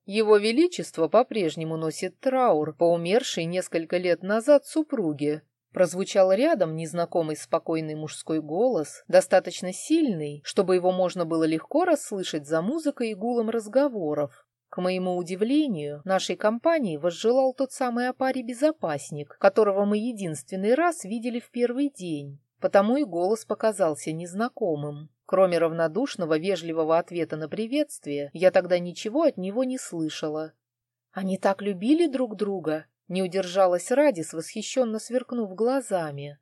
Его Величество по-прежнему носит траур по умершей несколько лет назад супруге. Прозвучал рядом незнакомый спокойный мужской голос, достаточно сильный, чтобы его можно было легко расслышать за музыкой и гулом разговоров. К моему удивлению, нашей компании возжелал тот самый опари-безопасник, которого мы единственный раз видели в первый день, потому и голос показался незнакомым. Кроме равнодушного, вежливого ответа на приветствие, я тогда ничего от него не слышала. Они так любили друг друга, не удержалась Радис, восхищенно сверкнув глазами.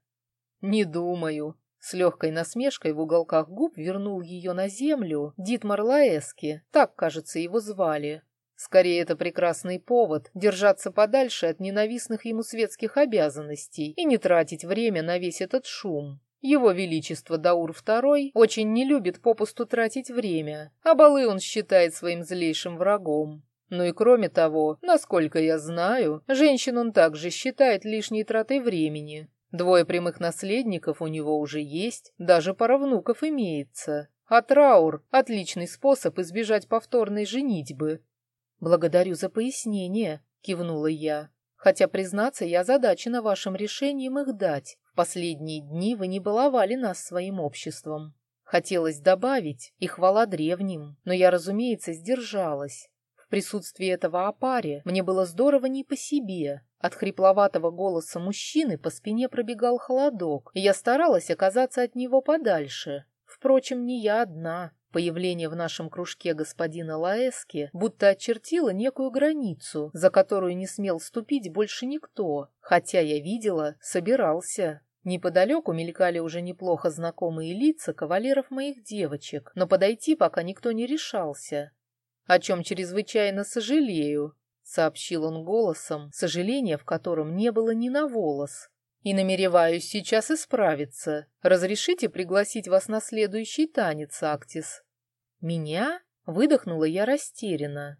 «Не думаю», с легкой насмешкой в уголках губ вернул ее на землю Дитмар Лаэски, так, кажется, его звали. Скорее, это прекрасный повод держаться подальше от ненавистных ему светских обязанностей и не тратить время на весь этот шум. Его Величество Даур II очень не любит попусту тратить время, а балы он считает своим злейшим врагом. Ну и кроме того, насколько я знаю, женщин он также считает лишней тратой времени. Двое прямых наследников у него уже есть, даже пара внуков имеется. А траур – отличный способ избежать повторной женитьбы. «Благодарю за пояснение», – кивнула я. «Хотя, признаться, я задачена вашим решением их дать. В последние дни вы не баловали нас своим обществом. Хотелось добавить, и хвала древним, но я, разумеется, сдержалась. В присутствии этого опаре мне было здорово не по себе. От хрипловатого голоса мужчины по спине пробегал холодок, и я старалась оказаться от него подальше. Впрочем, не я одна. Появление в нашем кружке господина Лаэски будто очертило некую границу, за которую не смел ступить больше никто, хотя я видела, собирался. Неподалеку мелькали уже неплохо знакомые лица кавалеров моих девочек, но подойти пока никто не решался о чем чрезвычайно сожалею», — сообщил он голосом, сожаления в котором не было ни на волос. «И намереваюсь сейчас исправиться. Разрешите пригласить вас на следующий танец, Актис?» «Меня?» — выдохнула я растерянно.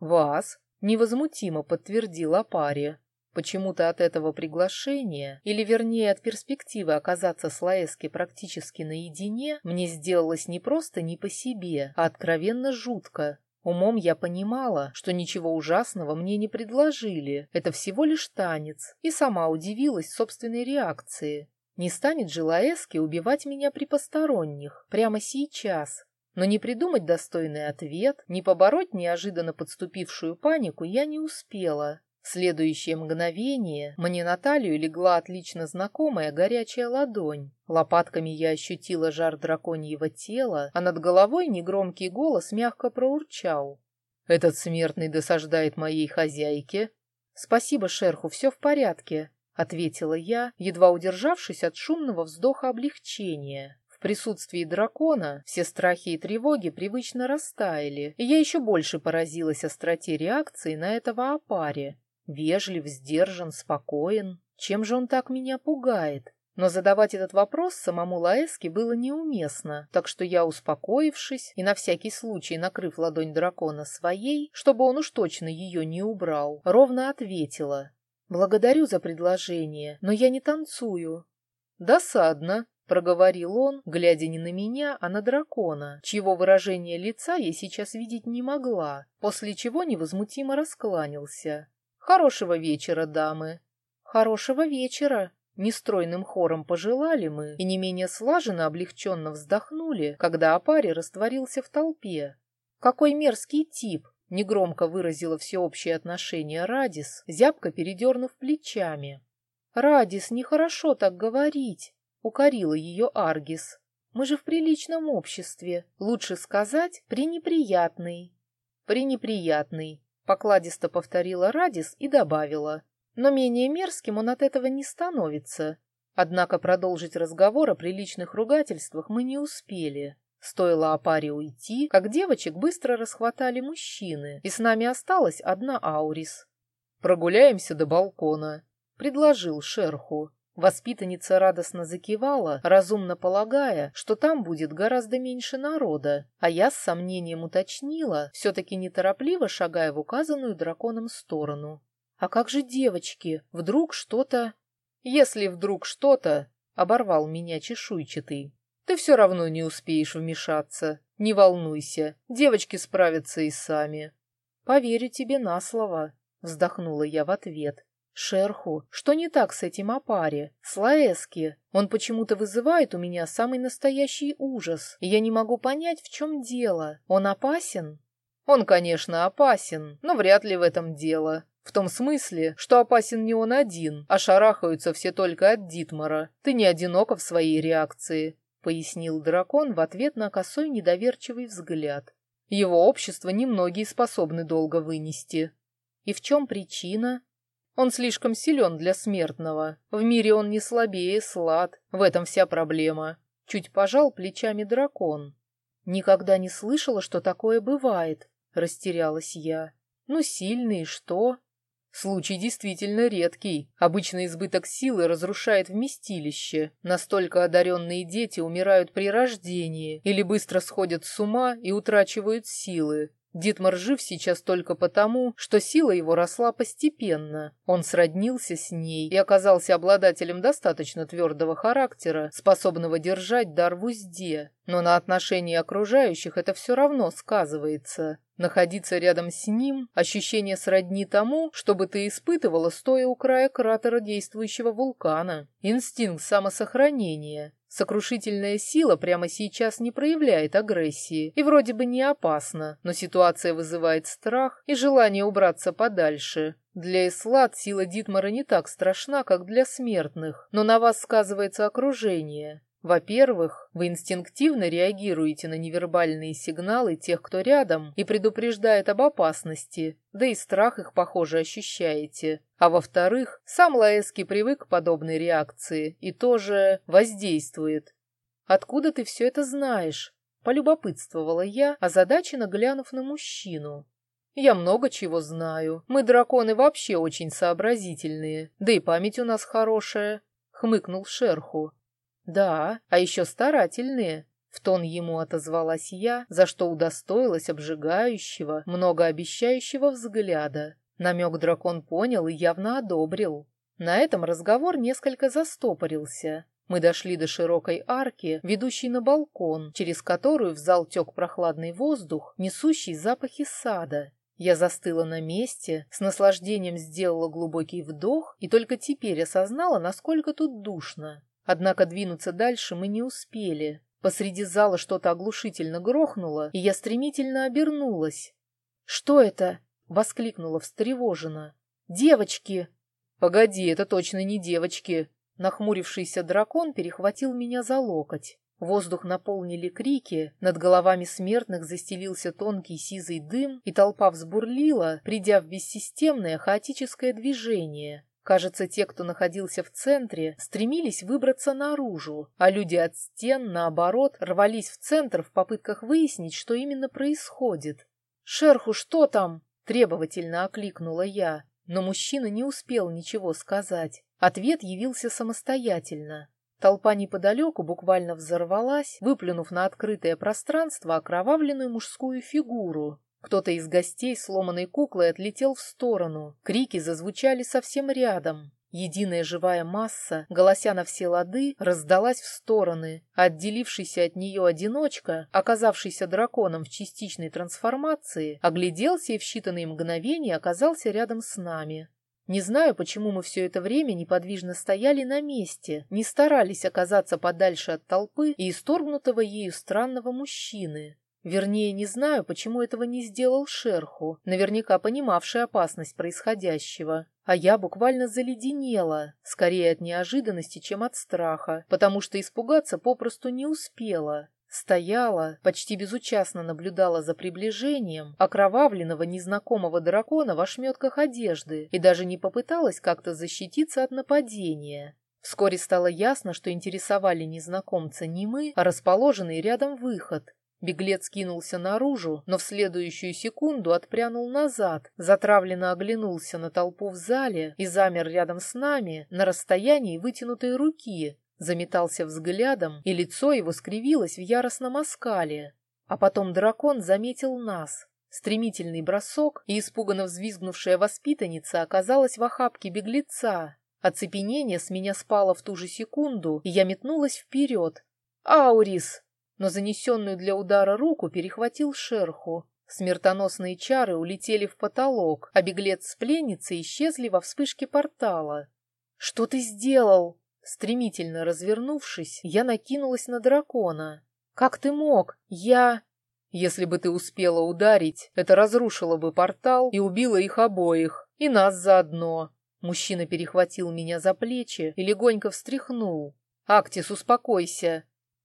«Вас?» — невозмутимо подтвердил Апаре. Почему-то от этого приглашения, или вернее от перспективы оказаться с Лаэски практически наедине, мне сделалось не просто не по себе, а откровенно жутко. Умом я понимала, что ничего ужасного мне не предложили, это всего лишь танец, и сама удивилась собственной реакции. Не станет же Лаэски убивать меня при посторонних, прямо сейчас. Но не придумать достойный ответ, не побороть неожиданно подступившую панику я не успела. В следующее мгновение мне на талию легла отлично знакомая горячая ладонь. Лопатками я ощутила жар драконьего тела, а над головой негромкий голос мягко проурчал. «Этот смертный досаждает моей хозяйке?» «Спасибо, шерху, все в порядке», — ответила я, едва удержавшись от шумного вздоха облегчения. В присутствии дракона все страхи и тревоги привычно растаяли, и я еще больше поразилась остроте реакции на этого опаре. Вежлив, сдержан, спокоен. Чем же он так меня пугает? Но задавать этот вопрос самому Лаэске было неуместно, так что я, успокоившись и на всякий случай накрыв ладонь дракона своей, чтобы он уж точно ее не убрал, ровно ответила. «Благодарю за предложение, но я не танцую». «Досадно», — проговорил он, глядя не на меня, а на дракона, чьего выражения лица я сейчас видеть не могла, после чего невозмутимо раскланялся. Хорошего вечера, дамы. Хорошего вечера. Нестройным хором пожелали мы и не менее слаженно облегченно вздохнули, когда Апари растворился в толпе. Какой мерзкий тип! Негромко выразила всеобщее отношение Радис, зябко передернув плечами. «Радис, нехорошо так говорить», — укорила ее Аргис. «Мы же в приличном обществе. Лучше сказать «пренеприятный». «Пренеприятный», — покладисто повторила Радис и добавила. «Но менее мерзким он от этого не становится». Однако продолжить разговор о приличных ругательствах мы не успели. Стоило о паре уйти, как девочек быстро расхватали мужчины, и с нами осталась одна Аурис. «Прогуляемся до балкона», — предложил шерху. Воспитанница радостно закивала, разумно полагая, что там будет гораздо меньше народа, а я с сомнением уточнила, все-таки неторопливо шагая в указанную драконом сторону. «А как же девочки? Вдруг что-то...» «Если вдруг что-то...» — оборвал меня чешуйчатый. Ты все равно не успеешь вмешаться. Не волнуйся, девочки справятся и сами. Поверю тебе на слово, вздохнула я в ответ. Шерху, что не так с этим опаре? С. Он почему-то вызывает у меня самый настоящий ужас, и я не могу понять, в чем дело. Он опасен? Он, конечно, опасен, но вряд ли в этом дело. В том смысле, что опасен не он один, а шарахаются все только от Дитмара. Ты не одинока в своей реакции пояснил дракон в ответ на косой недоверчивый взгляд. Его общество немногие способны долго вынести. И в чем причина? Он слишком силен для смертного. В мире он не слабее слад. В этом вся проблема. Чуть пожал плечами дракон. Никогда не слышала, что такое бывает. Растерялась я. Ну, сильный, что? Случай действительно редкий. Обычно избыток силы разрушает вместилище. Настолько одаренные дети умирают при рождении или быстро сходят с ума и утрачивают силы. Дитмар жив сейчас только потому, что сила его росла постепенно. Он сроднился с ней и оказался обладателем достаточно твердого характера, способного держать дар в узде. Но на отношении окружающих это все равно сказывается. Находиться рядом с ним – ощущение сродни тому, чтобы ты испытывала, стоя у края кратера действующего вулкана. Инстинкт самосохранения. Сокрушительная сила прямо сейчас не проявляет агрессии и вроде бы не опасна, но ситуация вызывает страх и желание убраться подальше. Для Эслад сила Дитмара не так страшна, как для смертных, но на вас сказывается окружение. Во-первых, вы инстинктивно реагируете на невербальные сигналы тех, кто рядом, и предупреждает об опасности, да и страх их, похоже, ощущаете. А во-вторых, сам Лаэски привык к подобной реакции и тоже воздействует. «Откуда ты все это знаешь?» — полюбопытствовала я, озадаченно глянув на мужчину. «Я много чего знаю. Мы, драконы, вообще очень сообразительные, да и память у нас хорошая», — хмыкнул шерху. «Да, а еще старательные», — в тон ему отозвалась я, за что удостоилась обжигающего, многообещающего взгляда. Намек дракон понял и явно одобрил. На этом разговор несколько застопорился. Мы дошли до широкой арки, ведущей на балкон, через которую в зал тек прохладный воздух, несущий запахи сада. Я застыла на месте, с наслаждением сделала глубокий вдох и только теперь осознала, насколько тут душно. Однако двинуться дальше мы не успели. Посреди зала что-то оглушительно грохнуло, и я стремительно обернулась. «Что это?» — воскликнула встревоженно. «Девочки!» «Погоди, это точно не девочки!» Нахмурившийся дракон перехватил меня за локоть. Воздух наполнили крики, над головами смертных застелился тонкий сизый дым, и толпа взбурлила, придя в бессистемное хаотическое движение. Кажется, те, кто находился в центре, стремились выбраться наружу, а люди от стен, наоборот, рвались в центр в попытках выяснить, что именно происходит. «Шерху, что там?» — требовательно окликнула я, но мужчина не успел ничего сказать. Ответ явился самостоятельно. Толпа неподалеку буквально взорвалась, выплюнув на открытое пространство окровавленную мужскую фигуру, кто-то из гостей сломанной куклой отлетел в сторону. Крики зазвучали совсем рядом. Единая живая масса, голося на все лады, раздалась в стороны. Отделившийся от нее одиночка, оказавшийся драконом в частичной трансформации, огляделся и в считанные мгновения оказался рядом с нами. Не знаю, почему мы все это время неподвижно стояли на месте, не старались оказаться подальше от толпы и исторгнутого ею странного мужчины. Вернее, не знаю, почему этого не сделал шерху, наверняка понимавший опасность происходящего. А я буквально заледенела, скорее от неожиданности, чем от страха, потому что испугаться попросту не успела. Стояла, почти безучастно наблюдала за приближением окровавленного незнакомого дракона в ошметках одежды и даже не попыталась как-то защититься от нападения. Вскоре стало ясно, что интересовали незнакомца не мы, а расположенный рядом выход. Беглец кинулся наружу, но в следующую секунду отпрянул назад, затравленно оглянулся на толпу в зале и замер рядом с нами на расстоянии вытянутой руки, заметался взглядом, и лицо его скривилось в яростном оскале. А потом дракон заметил нас. Стремительный бросок, и испуганно взвизгнувшая воспитанница оказалась в охапке беглеца. Оцепенение с меня спало в ту же секунду, и я метнулась вперед. «Аурис!» Но занесенную для удара руку перехватил шерху. Смертоносные чары улетели в потолок, а беглец с пленницей исчезли во вспышке портала. «Что ты сделал?» Стремительно развернувшись, я накинулась на дракона. «Как ты мог? Я...» «Если бы ты успела ударить, это разрушило бы портал и убило их обоих, и нас заодно». Мужчина перехватил меня за плечи и легонько встряхнул. «Актис, успокойся.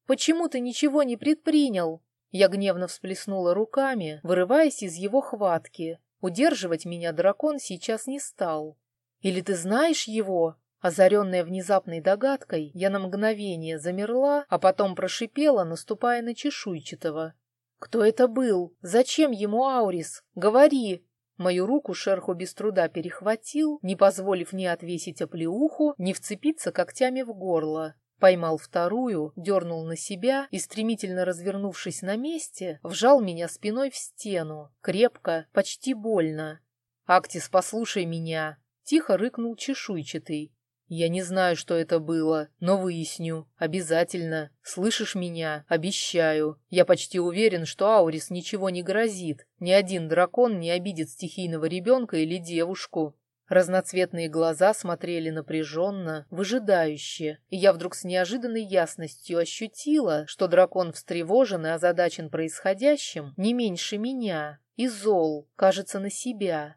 Почему ты ничего не предпринял? Я гневно всплеснула руками, вырываясь из его хватки. Удерживать меня дракон сейчас не стал. Или ты знаешь его? Озаренная внезапной догадкой, я на мгновение замерла, а потом прошипела, наступая на чешуйчатого. «Кто это был? Зачем ему Аурис? Говори!» Мою руку шерху без труда перехватил, не позволив ни отвесить оплеуху, ни вцепиться когтями в горло. Поймал вторую, дернул на себя и, стремительно развернувшись на месте, вжал меня спиной в стену, крепко, почти больно. «Актис, послушай меня!» — тихо рыкнул чешуйчатый. «Я не знаю, что это было, но выясню. Обязательно. Слышишь меня? Обещаю. Я почти уверен, что Аурис ничего не грозит. Ни один дракон не обидит стихийного ребенка или девушку. Разноцветные глаза смотрели напряженно, выжидающе, и я вдруг с неожиданной ясностью ощутила, что дракон встревожен и озадачен происходящим не меньше меня, и зол, кажется, на себя.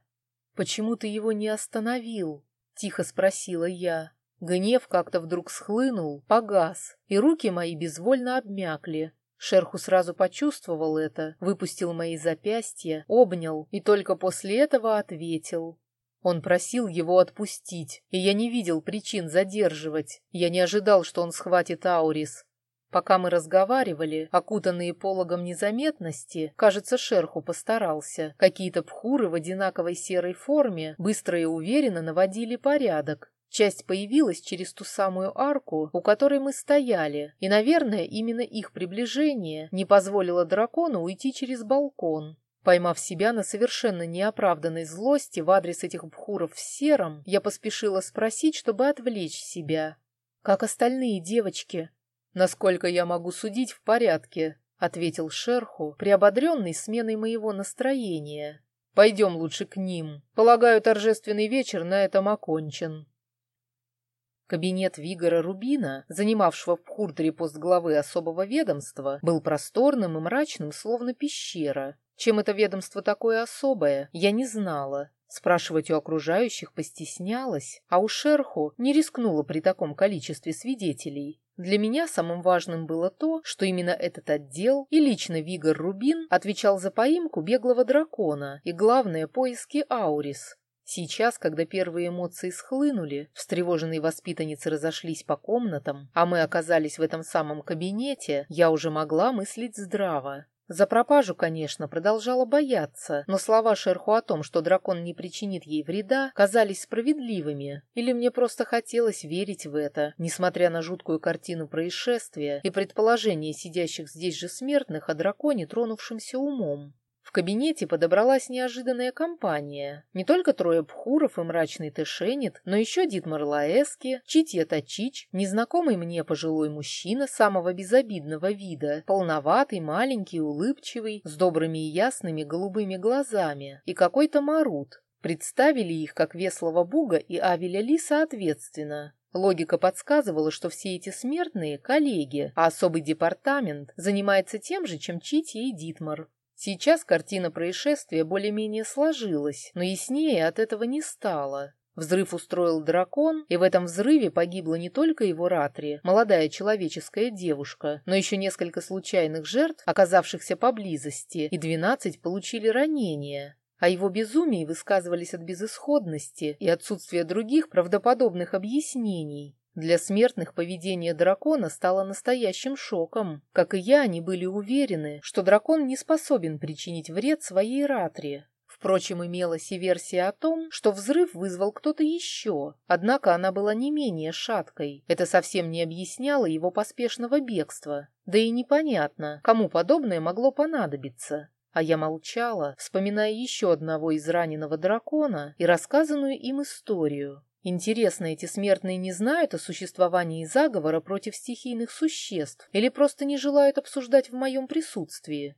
«Почему ты его не остановил?» — тихо спросила я. Гнев как-то вдруг схлынул, погас, и руки мои безвольно обмякли. Шерху сразу почувствовал это, выпустил мои запястья, обнял и только после этого ответил. Он просил его отпустить, и я не видел причин задерживать. Я не ожидал, что он схватит Аурис. Пока мы разговаривали, окутанные пологом незаметности, кажется, шерху постарался. Какие-то пхуры в одинаковой серой форме быстро и уверенно наводили порядок. Часть появилась через ту самую арку, у которой мы стояли, и, наверное, именно их приближение не позволило дракону уйти через балкон. Поймав себя на совершенно неоправданной злости в адрес этих бхуров в сером, я поспешила спросить, чтобы отвлечь себя. «Как остальные девочки?» «Насколько я могу судить, в порядке», — ответил шерху, приободренный сменой моего настроения. «Пойдем лучше к ним. Полагаю, торжественный вечер на этом окончен». Кабинет Вигора Рубина, занимавшего в Пхурдере пост главы особого ведомства, был просторным и мрачным, словно пещера. Чем это ведомство такое особое, я не знала. Спрашивать у окружающих постеснялась, а у шерху не рискнула при таком количестве свидетелей. Для меня самым важным было то, что именно этот отдел и лично Вигор Рубин отвечал за поимку беглого дракона и, главное, поиски Аурис. Сейчас, когда первые эмоции схлынули, встревоженные воспитанницы разошлись по комнатам, а мы оказались в этом самом кабинете, я уже могла мыслить здраво. За пропажу, конечно, продолжала бояться, но слова шерху о том, что дракон не причинит ей вреда, казались справедливыми. Или мне просто хотелось верить в это, несмотря на жуткую картину происшествия и предположение сидящих здесь же смертных о драконе, тронувшимся умом. В кабинете подобралась неожиданная компания. Не только трое Пхуров и мрачный Тышенит, но еще Дитмар Лаэски, Читья Тачич, незнакомый мне пожилой мужчина самого безобидного вида, полноватый, маленький, улыбчивый, с добрыми и ясными голубыми глазами, и какой-то Марут. Представили их как Веслова Буга и Авеля Ли соответственно. Логика подсказывала, что все эти смертные – коллеги, а особый департамент занимается тем же, чем Чити и Дитмар. Сейчас картина происшествия более-менее сложилась, но яснее от этого не стало. Взрыв устроил дракон, и в этом взрыве погибла не только его Ратри, молодая человеческая девушка, но еще несколько случайных жертв, оказавшихся поблизости, и двенадцать получили ранения. О его безумии высказывались от безысходности и отсутствия других правдоподобных объяснений. Для смертных поведение дракона стало настоящим шоком. Как и я, они были уверены, что дракон не способен причинить вред своей ратре. Впрочем, имелась и версия о том, что взрыв вызвал кто-то еще, однако она была не менее шаткой. Это совсем не объясняло его поспешного бегства. Да и непонятно, кому подобное могло понадобиться. А я молчала, вспоминая еще одного из раненого дракона и рассказанную им историю. Интересно, эти смертные не знают о существовании заговора против стихийных существ или просто не желают обсуждать в моем присутствии?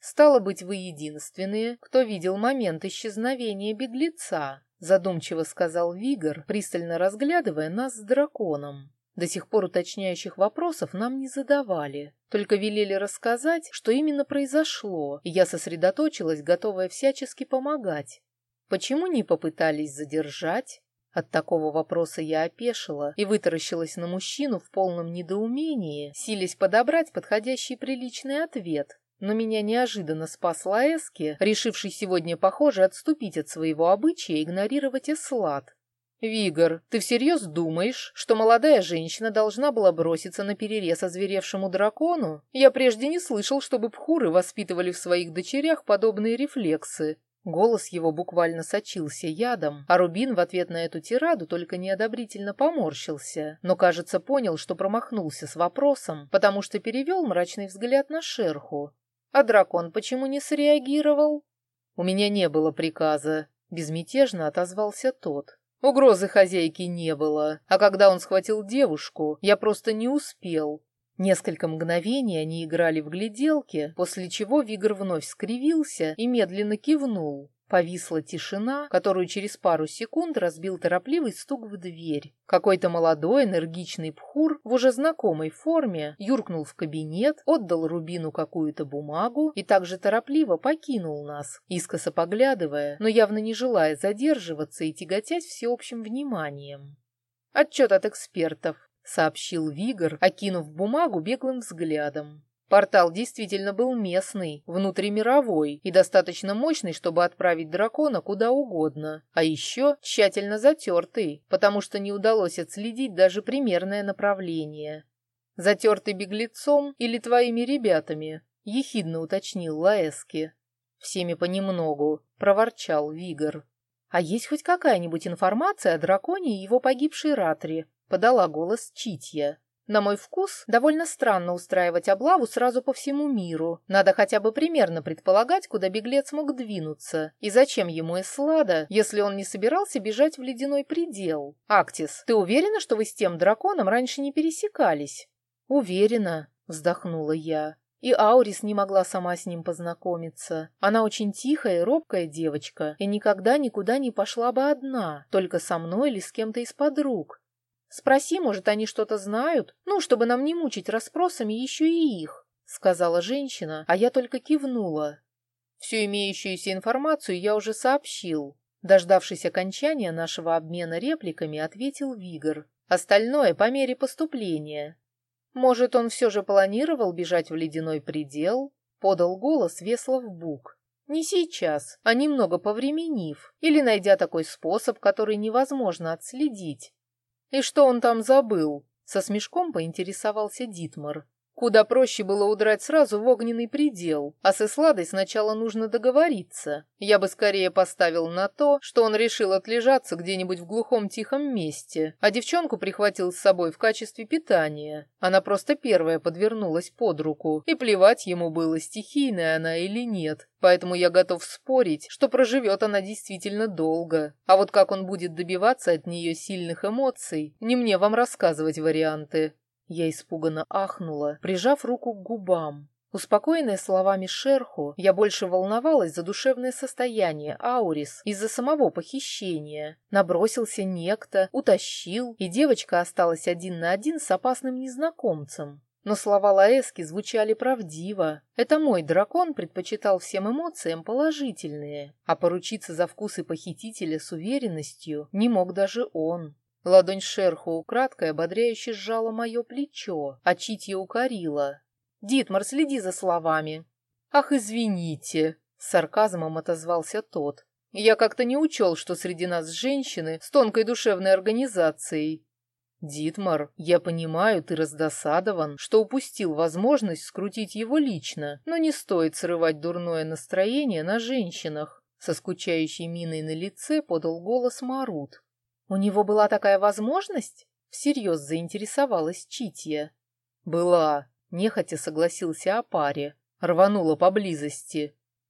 Стало быть, вы единственные, кто видел момент исчезновения беглеца, задумчиво сказал Вигор, пристально разглядывая нас с драконом. До сих пор уточняющих вопросов нам не задавали, только велели рассказать, что именно произошло, и я сосредоточилась, готовая всячески помогать. Почему не попытались задержать? От такого вопроса я опешила и вытаращилась на мужчину в полном недоумении, силясь подобрать подходящий приличный ответ. Но меня неожиданно спас Лаэски, решивший сегодня, похоже, отступить от своего обычая игнорировать Эслад. «Вигор, ты всерьез думаешь, что молодая женщина должна была броситься на перерез озверевшему дракону? Я прежде не слышал, чтобы пхуры воспитывали в своих дочерях подобные рефлексы». Голос его буквально сочился ядом, а Рубин в ответ на эту тираду только неодобрительно поморщился, но, кажется, понял, что промахнулся с вопросом, потому что перевел мрачный взгляд на шерху. «А дракон почему не среагировал?» «У меня не было приказа», — безмятежно отозвался тот. Угрозы хозяйки не было, а когда он схватил девушку, я просто не успел. Несколько мгновений они играли в гляделки, после чего Вигр вновь скривился и медленно кивнул. Повисла тишина, которую через пару секунд разбил торопливый стук в дверь. Какой-то молодой энергичный пхур в уже знакомой форме юркнул в кабинет, отдал Рубину какую-то бумагу и также торопливо покинул нас, искоса поглядывая, но явно не желая задерживаться и тяготясь всеобщим вниманием. «Отчет от экспертов», — сообщил Вигор, окинув бумагу беглым взглядом. Портал действительно был местный, внутримировой и достаточно мощный, чтобы отправить дракона куда угодно, а еще тщательно затертый, потому что не удалось отследить даже примерное направление. «Затертый беглецом или твоими ребятами?» — ехидно уточнил Лаэски. «Всеми понемногу», — проворчал Вигор. «А есть хоть какая-нибудь информация о драконе и его погибшей Ратре?» — подала голос Читья. На мой вкус, довольно странно устраивать облаву сразу по всему миру. Надо хотя бы примерно предполагать, куда беглец мог двинуться. И зачем ему Эслада, если он не собирался бежать в ледяной предел? Актис, ты уверена, что вы с тем драконом раньше не пересекались? Уверена, вздохнула я. И Аурис не могла сама с ним познакомиться. Она очень тихая и робкая девочка, и никогда никуда не пошла бы одна, только со мной или с кем-то из подруг. Спроси, может, они что-то знают? Ну, чтобы нам не мучить расспросами еще и их, — сказала женщина, а я только кивнула. Всю имеющуюся информацию я уже сообщил. Дождавшись окончания нашего обмена репликами, ответил Вигор. Остальное по мере поступления. Может, он все же планировал бежать в ледяной предел? Подал голос Веслов Бук. Не сейчас, а немного повременив, или найдя такой способ, который невозможно отследить. «И что он там забыл?» — со смешком поинтересовался Дитмар. Куда проще было удрать сразу в огненный предел, а с Исладой сначала нужно договориться. Я бы скорее поставил на то, что он решил отлежаться где-нибудь в глухом тихом месте, а девчонку прихватил с собой в качестве питания. Она просто первая подвернулась под руку, и плевать ему было, стихийная она или нет. Поэтому я готов спорить, что проживет она действительно долго. А вот как он будет добиваться от нее сильных эмоций, не мне вам рассказывать варианты. Я испуганно ахнула, прижав руку к губам. Успокоенная словами шерху, я больше волновалась за душевное состояние Аурис из-за самого похищения. Набросился некто, утащил, и девочка осталась один на один с опасным незнакомцем. Но слова Лаэски звучали правдиво. Это мой дракон предпочитал всем эмоциям положительные, а поручиться за вкусы похитителя с уверенностью не мог даже он. Ладонь шерху украдкой ободряюще сжала мое плечо, а Читья укорила. «Дитмар, следи за словами». «Ах, извините», — с сарказмом отозвался тот. «Я как-то не учел, что среди нас женщины с тонкой душевной организацией». «Дитмар, я понимаю, ты раздосадован, что упустил возможность скрутить его лично, но не стоит срывать дурное настроение на женщинах», со скучающей миной на лице подал голос Марут. «У него была такая возможность?» Всерьез заинтересовалась Читья. «Была», Нехотя согласился о паре. Рванула поблизости.